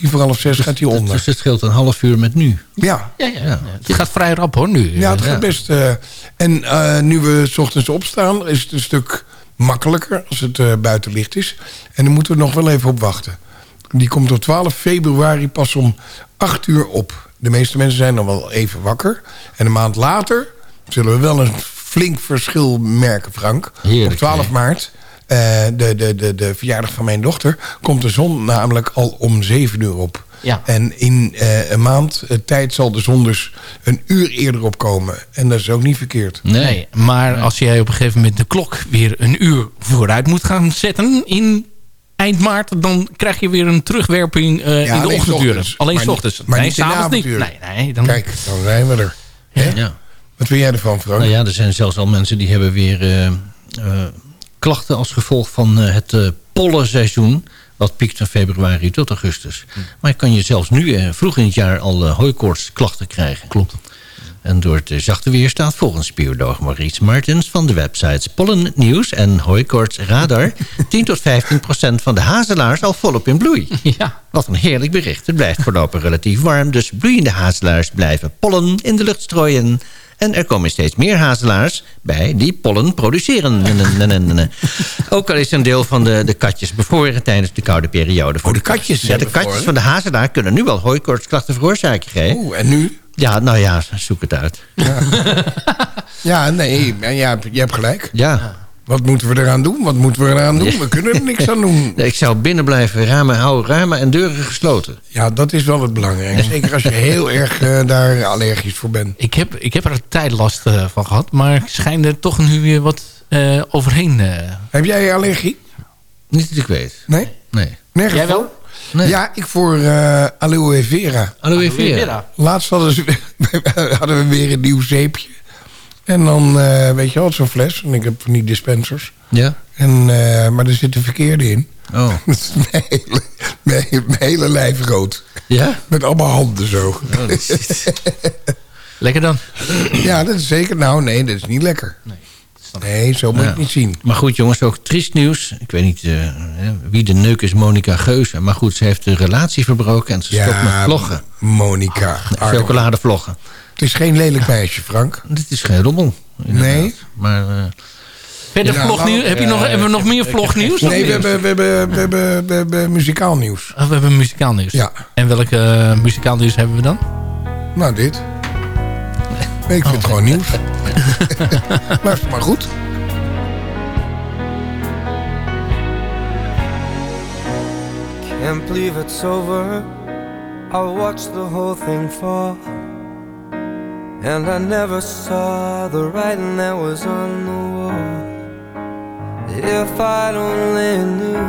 Tien voor half zes gaat hij onder. Dus het scheelt een half uur met nu. Ja, Ja, ja, ja. Het gaat vrij rap hoor nu. Ja, het gaat best. eh, en eh, nu we 's ochtends opstaan, is het een stuk makkelijker als het eh, buiten licht is. En daar moeten we nog wel even op wachten. Die komt op 12 februari pas om 8 uur op. De meeste mensen zijn dan wel even wakker. En een maand later zullen we wel een flink verschil merken, Frank. Heerlijk, op 12 hè? maart, de, de, de, de verjaardag van mijn dochter... komt de zon namelijk al om 7 uur op. Ja. En in eh, een maand eh, tijd zal de zon dus een uur eerder opkomen. En dat is ook niet verkeerd. Nee, maar als jij op een gegeven moment de klok weer een uur vooruit moet gaan zetten in eind maart, dan krijg je weer een terugwerping eh, in de ochtenduren. Alleen s ochtends. maar nee, niet in de niet. Nee, nee, dan... Kijk, dan zijn we er. Ja. Wat vind jij ervan, Frank? Nou ja, er zijn zelfs al mensen die hebben weer eh, eh, klachten als gevolg van eh, het eh, pollenseizoen. Wat piekt van februari tot augustus. Maar je kan je zelfs nu eh, vroeg in het jaar al hooikoortsklachten krijgen. Klopt. En door het zachte weer staat volgens bioloog Maurice Martens van de websites Pollen Nieuws en Hooikoorts Radar *laughs* 10 tot 15 procent van de hazelaars al volop in bloei. Ja. Wat een heerlijk bericht. Het blijft voorlopig relatief warm, dus bloeiende hazelaars blijven pollen in de lucht strooien. En er komen steeds meer hazelaars bij die pollen produceren. Nee, nee, nee, nee, nee. Ook al is een deel van de, de katjes bevroren tijdens de koude periode. Oh, de katjes Ja, de katjes van de hazelaar kunnen nu wel hooikoortsklachten veroorzaken. Oeh, en nu? Ja, nou ja, zoek het uit. Ja, *laughs* nee, maar je hebt, je hebt gelijk. Ja. Wat moeten we eraan doen? Wat moeten we eraan doen? We kunnen er niks aan doen. *laughs* Nee, Ik zou binnen blijven, ramen houden, ramen en deuren gesloten. Ja, dat is wel het belangrijkste. *laughs* Zeker als je heel erg eh, daar allergisch voor bent. Ik heb, ik heb er een tijd last eh, van gehad, maar ik schijn er toch nu weer wat eh, overheen. eh. Heb jij allergie? Niet dat ik weet. Nee? Nee. Nergens Jij wel? voor? Nee. Ja, ik voor eh aloe vera. Aloe vera. Laatst hadden, ze, *laughs* hadden we weer een nieuw zeepje. En dan, eh, weet je wel, zo'n fles. En ik heb van die dispensers. Ja? En, eh, maar er zit de verkeerde in. Oh. *laughs* Dat is mijn hele, mijn, mijn hele lijf rood. Ja? Met allemaal handen zo. *laughs* Lekker dan. ja, dat is zeker. Nou, nee, dat is niet lekker. Nee, zo moet je het niet zien. Maar goed jongens, ook triest nieuws. Ik weet niet eh, wie de neuk is, Monica Geuze. Maar goed, ze heeft de relatie verbroken en ze stopt met vloggen. Monica. Chocoladevloggen. Het is geen lelijk meisje, Frank. Dit is geen rommel. inderdaad. Nee? Maar eh, Verder Ja, vlognieuws. nou, Heb je nog, hebben we nog meer vlognieuws? Nee, we hebben, we, hebben, we, hebben, we hebben muzikaal nieuws. Oh, we hebben muzikaal nieuws. Ja. En welke eh, muzikaal nieuws hebben we dan? Nou, dit. Nee, ik vind het gewoon nieuws. *laughs* Luister maar goed. Can't believe it's over. I watched the whole thing fall. And I never saw the writing that was on the wall. If I'd only knew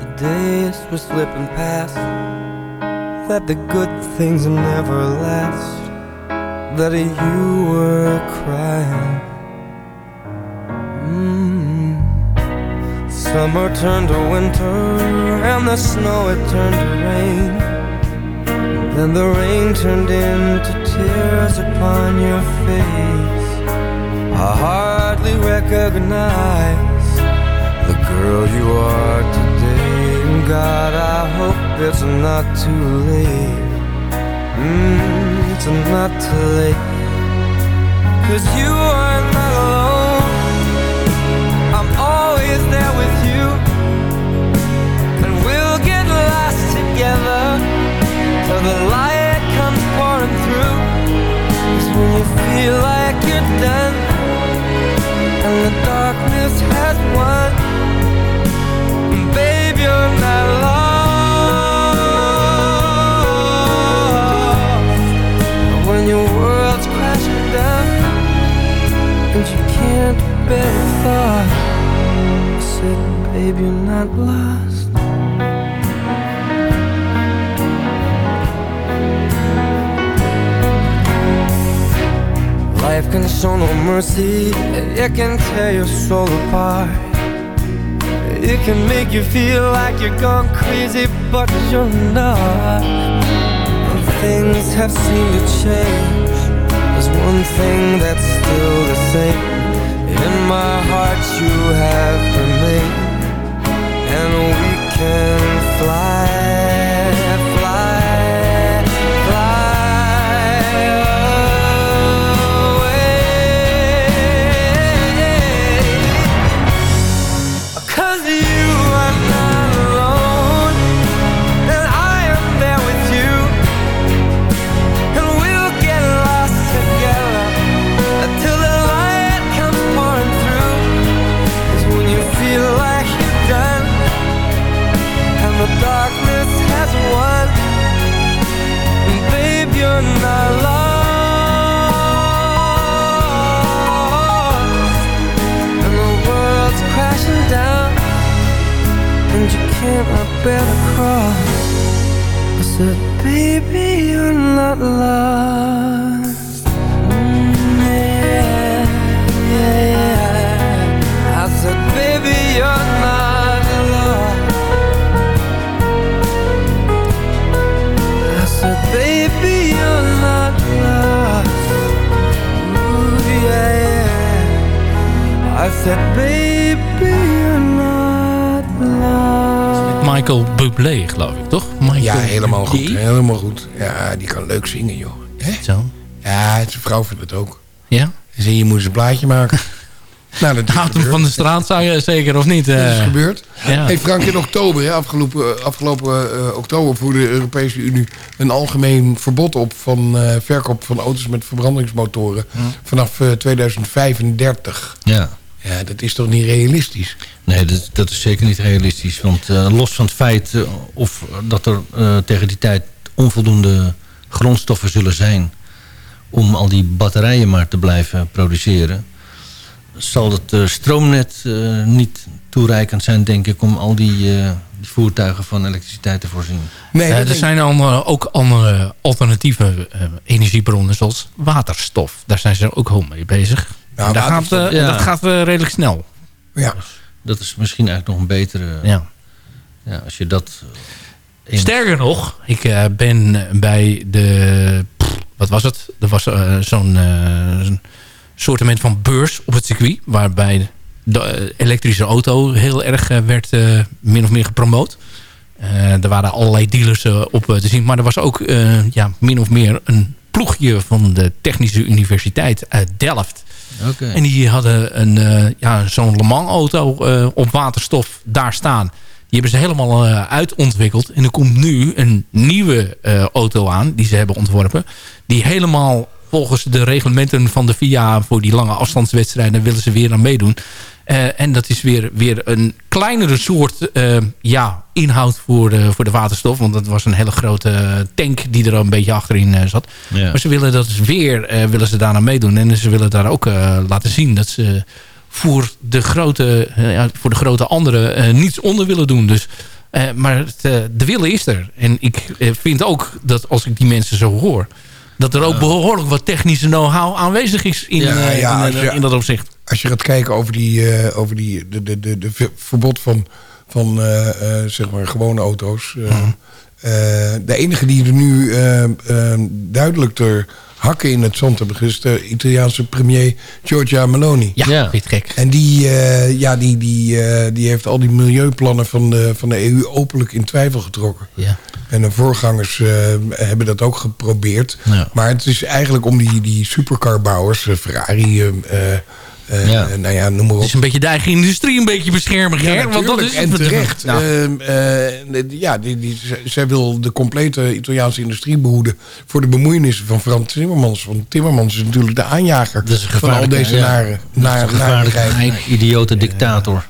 the days were slipping past, that the good things never last, that you were crying. Mm. Summer turned to winter, and the snow it turned to rain. Then the rain turned into tears upon your face. I hardly recognize the girl you are today. And God, I hope it's not too late. Mm, it's not too late. Cause you are not alone. I'm always there with you. And we'll get lost together till the light feel like you're done and the darkness has won, babe, you're not lost. When your world's crashing down and you can't bear a thought, I said, babe, you're not lost. Life can show no mercy, it can tear your soul apart. It can make you feel like you're gone crazy, but you're not. And things have seemed to change. There's one thing that's still the same. In my heart, you have remained, and we can fly, fly, You cannot bear cross I said, baby, you're not lost. Mm, yeah, yeah, yeah. I said, baby, you're not lost. I said, baby, you're not lost. Ooh, yeah, yeah. I said, baby, you're Michael Bublé, geloof ik, toch? Michael Ja, helemaal Bublé? goed. Helemaal goed. Ja, die kan leuk zingen, joh. Hè? Zo. Ja, zijn vrouw vindt het ook. Ja? Zei, je moet een plaatje maken. *laughs* nou, dat Houd hem van de straat, zou je zeker, of niet? Dat is eh? gebeurd. Ja. Hey Frank, in oktober, hè, afgelopen, afgelopen eh, oktober voerde de Europese Unie een algemeen verbod op van eh, verkoop van auto's met verbrandingsmotoren vanaf eh, 2035. Ja. Ja, dat is toch niet realistisch? Nee, dat, dat is zeker niet realistisch. Want eh, los van het feit eh, of dat er eh, tegen die tijd onvoldoende grondstoffen zullen zijn... om al die batterijen maar te blijven produceren... zal het eh, stroomnet eh, niet toereikend zijn, denk ik... om al die, eh, die voertuigen van elektriciteit te voorzien. Eh, er zijn andere, ook andere alternatieve energiebronnen, zoals waterstof. Daar zijn ze ook al mee bezig. Daar gaat, eh, ja. Dat gaat eh, redelijk snel. Ja. Dat is misschien eigenlijk nog een betere... Ja. Ja, als je dat... eh, Sterker nog, ik ben bij de... pff, wat was het? Er was zo'n eh, soortement van beurs op het circuit... waarbij de elektrische auto heel erg werd eh, min of meer gepromoot. Eh, er waren allerlei dealers op te zien. Maar er was ook eh, ja, min of meer een ploegje van de Technische Universiteit uit Delft. En die hadden een, eh, ja, zo'n Le Mans auto eh, op waterstof daar staan. Die hebben ze helemaal eh, uitontwikkeld. En er komt nu een nieuwe auto aan die ze hebben ontworpen. Die helemaal volgens de reglementen van de VIA... voor die lange afstandswedstrijden willen ze weer aan meedoen. Eh, en dat is weer, weer een kleinere soort eh, ja, inhoud voor de, voor de waterstof. Want dat was een hele grote tank die er een beetje achterin eh, zat. Ja. Maar ze willen dat weer willen ze daaraan meedoen. En ze willen daar ook laten zien dat ze voor de grote, voor de grote anderen niets onder willen doen. Dus, maar het, de wil is er. En ik vind ook dat als ik die mensen zo hoor... dat er ook behoorlijk wat technische know-how aanwezig is in, Ja, eh, ja, in, eh, je- in dat opzicht. Als je gaat kijken over, die, eh, over die, de, de, de, de ver- verbod van, van zeg maar gewone auto's. Mhm. de enige die er nu duidelijk ter hakken in het zand hebben... de Italiaanse premier Giorgia Meloni. Ja, vind het gek. En die, eh, ja, die, die, eh, die heeft al die milieuplannen van de, van de EU openlijk in twijfel getrokken. Ja. En de voorgangers eh, hebben dat ook geprobeerd. Ja. Maar het is eigenlijk om die, die supercarbouwers, eh, Ferrari, eh, eh, eh, Ja. nou ja, noem maar op. Het is een beetje de eigen industrie een beetje beschermen, want dat is en terecht. Ja. Ehm, eh, ja, die, die, zij wil de complete Italiaanse industrie behoeden... voor de bemoeienissen van Frans Timmermans. Want Timmermans is natuurlijk de aanjager Dat is een van al deze nare, nare, narigheid. idiote dictator.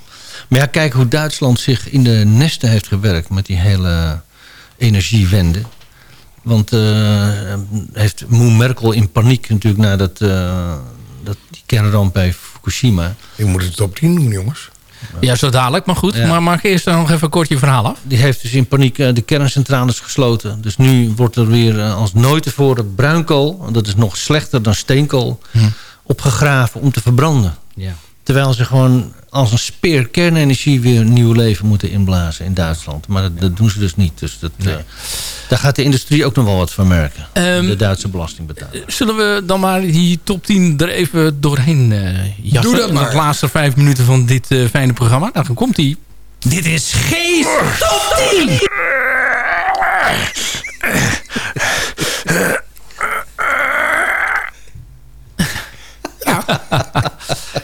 Maar ja, kijk hoe Duitsland zich in de nesten heeft gewerkt... met die hele energiewende. Want eh, heeft Moe Merkel in paniek natuurlijk... na dat, eh, dat, die kernramp bij Fukushima... Je moet het op 10 doen, jongens. Ja, zo dadelijk. Maar goed, Ja. maar maak eerst dan nog even kort je verhaal af. Die heeft dus in paniek eh, de kerncentrales gesloten. Dus nu wordt er weer eh, als nooit tevoren bruinkool... en dat is nog slechter dan steenkool... opgegraven om te verbranden. Ja. Terwijl ze gewoon als een speer kernenergie weer een nieuw leven moeten inblazen in Duitsland. Maar dat, dat doen ze dus niet. Dus dat, eh, daar gaat de industrie ook nog wel wat van merken. Ehm, de Duitse belastingbetaler. Zullen we dan maar die top 10 er even doorheen eh jassen? Doe dat In. De laatste vijf minuten van dit eh, fijne programma. Nou, dan komt die. Dit is Geest Top 10!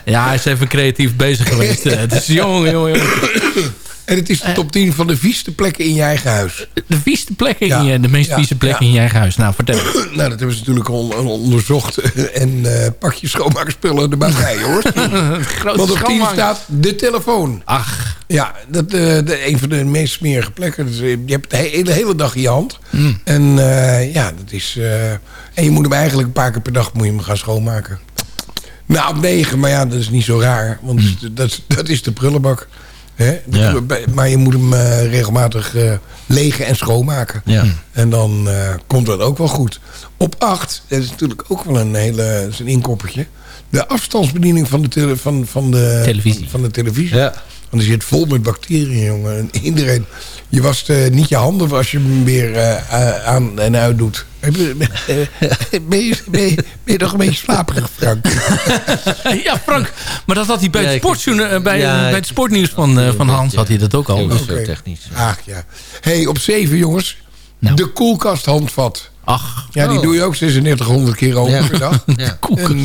Ja, hij is even creatief bezig geweest. *laughs* Het is jongen, jongen, jongen. En het is de top 10 van de vieste plekken in je eigen huis. De vieste plekken, Ja, in je, de meest ja, vieze plekken ja. in je eigen huis. Nou, vertel. *clears throat* Nou, dat hebben ze natuurlijk al al onderzocht. *laughs* En eh, pak je schoonmaakspullen erbij bij, *laughs* hoor. Grote Want op 10 schoonmaak. staat de telefoon. Ach. Ja, dat, eh, de, een van de meest smerige plekken. Dus, eh, je hebt het de hele, hele dag in je hand. Mm. En ja, dat is... en je moet hem eigenlijk een paar keer per dag moet je hem gaan schoonmaken. Nou, op 9, maar ja, dat is niet zo raar. Want dat, is- dat is de prullenbak. Hè? Ja. Maar je moet hem eh, regelmatig eh, legen en schoonmaken. Ja. En dan eh, komt dat ook wel goed. Op 8, dat is natuurlijk ook wel een hele dat is een inkoppertje. De afstandsbediening van de, tele- van, van de Televisie. Van de televisie. Ja. Want die zit vol met bacteriën, jongen. En iedereen, je wast eh, niet je handen als je hem weer eh, aan en uit doet. *laughs* Ben je, ben, je, ben, je, ben je toch een beetje slaperig, Frank? *laughs* ja, Frank. Maar dat had hij bij, Ja, het, ik- eh, bij, Ja, bij het sportnieuws van, eh, van Hans had hij dat ook al. Technisch. Ach ja. hey, op 7, jongens. Nou. De koelkasthandvat. Ach, Ja, die Oh. doe je ook 3600 keer open Ja. per dag. *laughs* Ja. En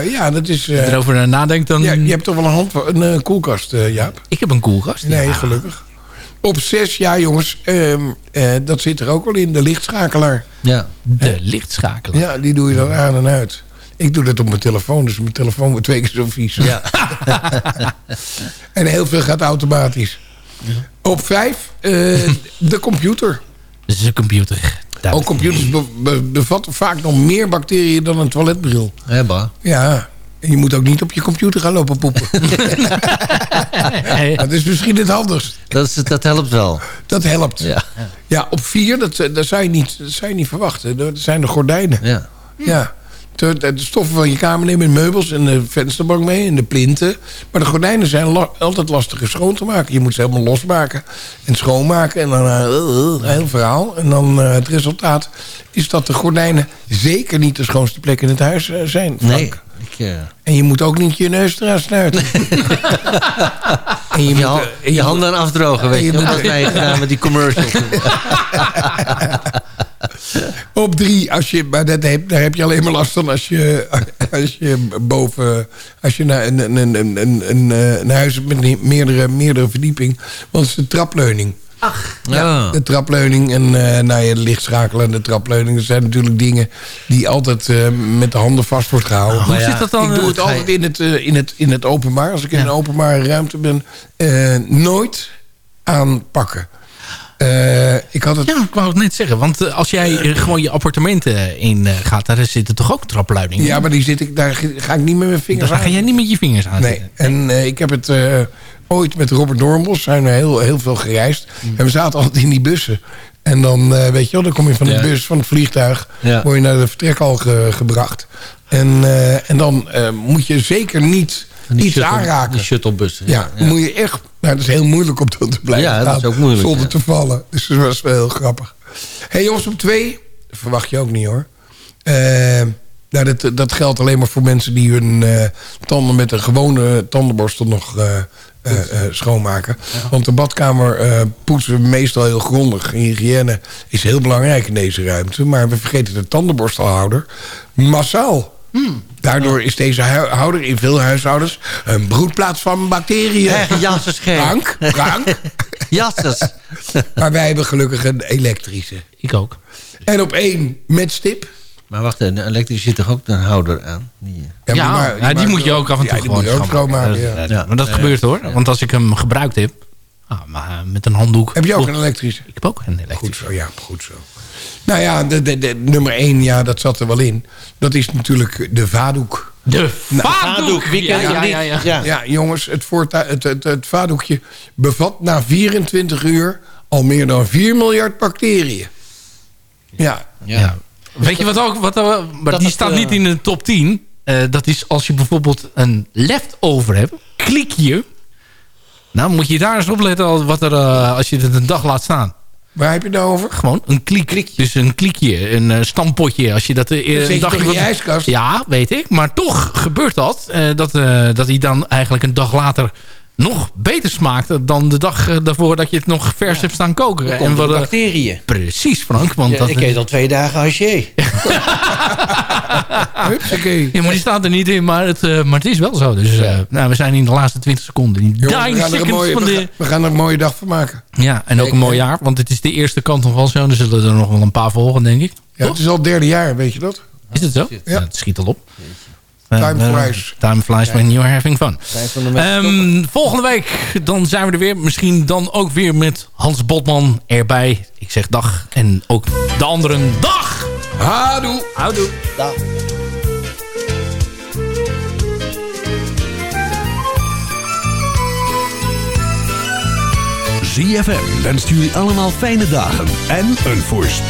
eh, ja, dat is... eh, als je erover nadenkt, dan... ja, je hebt toch wel een, hand, een eh, koelkast, eh, Jaap? Ik heb een koelkast. Nee, Ja. gelukkig. Op 6, ja jongens, ehm, eh, dat zit er ook wel in, de lichtschakelaar. Ja. De lichtschakelaar. Ja, die doe je dan aan en uit. Ik doe dat op mijn telefoon, dus mijn telefoon wordt twee keer zo vies. Ja. *laughs* En heel veel gaat automatisch. Op 5, de computer. Een computer. Daar- Ook computers be- be- bevatten vaak nog meer bacteriën dan een toiletbril. Hebba. Ja, en je moet ook niet op je computer gaan lopen poepen. Hey, *laughs* dat is misschien het handigst. Dat, is, dat helpt wel. Dat helpt. Ja. Ja, op 4, dat, dat, zou je niet, dat zou je niet verwachten. Dat zijn de gordijnen. Ja. Ja. De, de stoffen van je kamer nemen in meubels en de vensterbank mee en de plinten. Maar de gordijnen zijn la- altijd lastiger schoon te maken. Je moet ze helemaal losmaken en schoonmaken. En dan een heel verhaal. En dan het resultaat is dat de gordijnen zeker niet de schoonste plek in het huis zijn. Frank. Nee. Ik, En je moet ook niet je neus eraan snuiten. *laughs* en je je, moet, handen afdrogen, weet je je. moet- Dat wij *laughs* gedaan met die commercials. *laughs* *laughs* Op drie, als je, maar dat heb, daar heb je alleen maar last van als je, als je boven, als je naar een, een, een, een, een, een, eh, een huis hebt met meerdere, meerdere verdieping. Want het is de trapleuning. Ja, de trapleuning en eh nou ja, de lichtschakelen en de trapleuning. Dat zijn natuurlijk dingen die altijd eh, met de handen vast wordt gehouden. Hoe zit dat dan? Ik doe het altijd in het, in het, in het openbaar. Als ik in een openbare ruimte ben, nooit aanpakken. Eh, ik had het... Ja, ik wou het net zeggen. Want eh, als jij eh, gewoon je appartementen in gaat... daar zitten toch ook trapleidingen? Ja, maar die zit ik, daar ga ik niet met mijn vingers Daar aan. ga jij niet met je vingers aan Nee, zitten. en eh, ik heb het eh, ooit met Robert Dornbos zijn we heel, heel veel gereisd. Mm. En we zaten altijd in die bussen. En dan, eh, weet je wel, dan kom je van de Ja. bus, van het vliegtuig... Ja. word je naar de vertrekhal ge- gebracht. En, eh, en dan eh, moet je zeker niet Die iets shuttle- aanraken. Die shuttlebussen. Ja, dan moet je echt... Nou, dat is heel moeilijk om dan te blijven Ja, dat staan is ook moeilijk, Zonder te vallen. Dus dat was wel heel grappig. hey, jongens, op twee... Dat verwacht je ook niet, hoor. Eh, nou, dat, dat geldt alleen maar voor mensen die hun eh, tanden met een gewone tandenborstel nog eh, schoonmaken. Want de badkamer poetsen we meestal heel grondig. Hygiëne is heel belangrijk in deze ruimte. Maar we vergeten de tandenborstelhouder massaal. Daardoor is deze houder in veel huishoudens een broedplaats van bacteriën. Echt, jasses gek. Frank, Frank. *laughs* Jasses. *laughs* maar wij hebben gelukkig een elektrische. Ik ook. En op één met stip. Maar wacht, een elektrische zit toch ook een houder aan? Die, Ja, maar- ja, die moet je ook af en ja, toe die gewoon moet je ook schoonmaken. schoonmaken, ja. Ja, Maar dat Ja. gebeurt hoor. Want als ik hem gebruikt heb... ah, maar eh, met een handdoek... Heb je ook een elektrische? Ik heb ook een elektrische. Goed zo, ja, goed zo. Nou ja, de, de, de, nummer één, ja, dat zat er wel in. Dat is natuurlijk de vadoek. De Nou, kent ja, ja, niet? ja, ja. Ja. Ja, jongens, het, voortu- het, het, het vadoekje bevat na 24 uur al meer dan 4 miljard bacteriën. Ja, Ja. Weet je wat ook? Wat, eh, maar Dat die het, staat eh, niet in de top 10. Eh, dat is als je bijvoorbeeld een leftover hebt. Klik je. Nou moet je daar eens opletten al wat er, eh, als je het een dag laat staan. waar heb je het nou over? Gewoon een klik. Dus een klikje, een eh, stampotje. Als je dat je een dag in je ijskast? Ja, weet ik. Maar toch gebeurt dat. dat, dat hij dan eigenlijk een dag later nog beter smaakt dan de dag eh, daarvoor dat je het nog vers hebt staan koken. Komt wat, de eh, bacteriën. precies, Frank. Want Ja, dat, ik eet al twee dagen haché. *laughs* Hupsakee. Ja, maar die staat er niet in, maar het, eh, maar het is wel zo. Dus eh, nou, we zijn in de laatste 20 seconden. In we, gaan er een seconds mooie, van we, de... gaan, we gaan er een mooie dag van maken. Ja, en ook een mooi jaar. Want het is de eerste kant van Valshow. Er zullen er nog wel een paar volgen, denk ik. Ja, het is al het derde jaar, weet je dat? Is het zo? Ja. Ja. het schiet al op. Time flies. time flies when you're having fun. Ehm, volgende week dan zijn we er weer. Misschien dan ook weer met Hans Botman erbij. Ik zeg dag. En ook de anderen dag. Hadoe. Houdoe. Dag. ZFM wenst jullie allemaal fijne dagen en een voorspoedig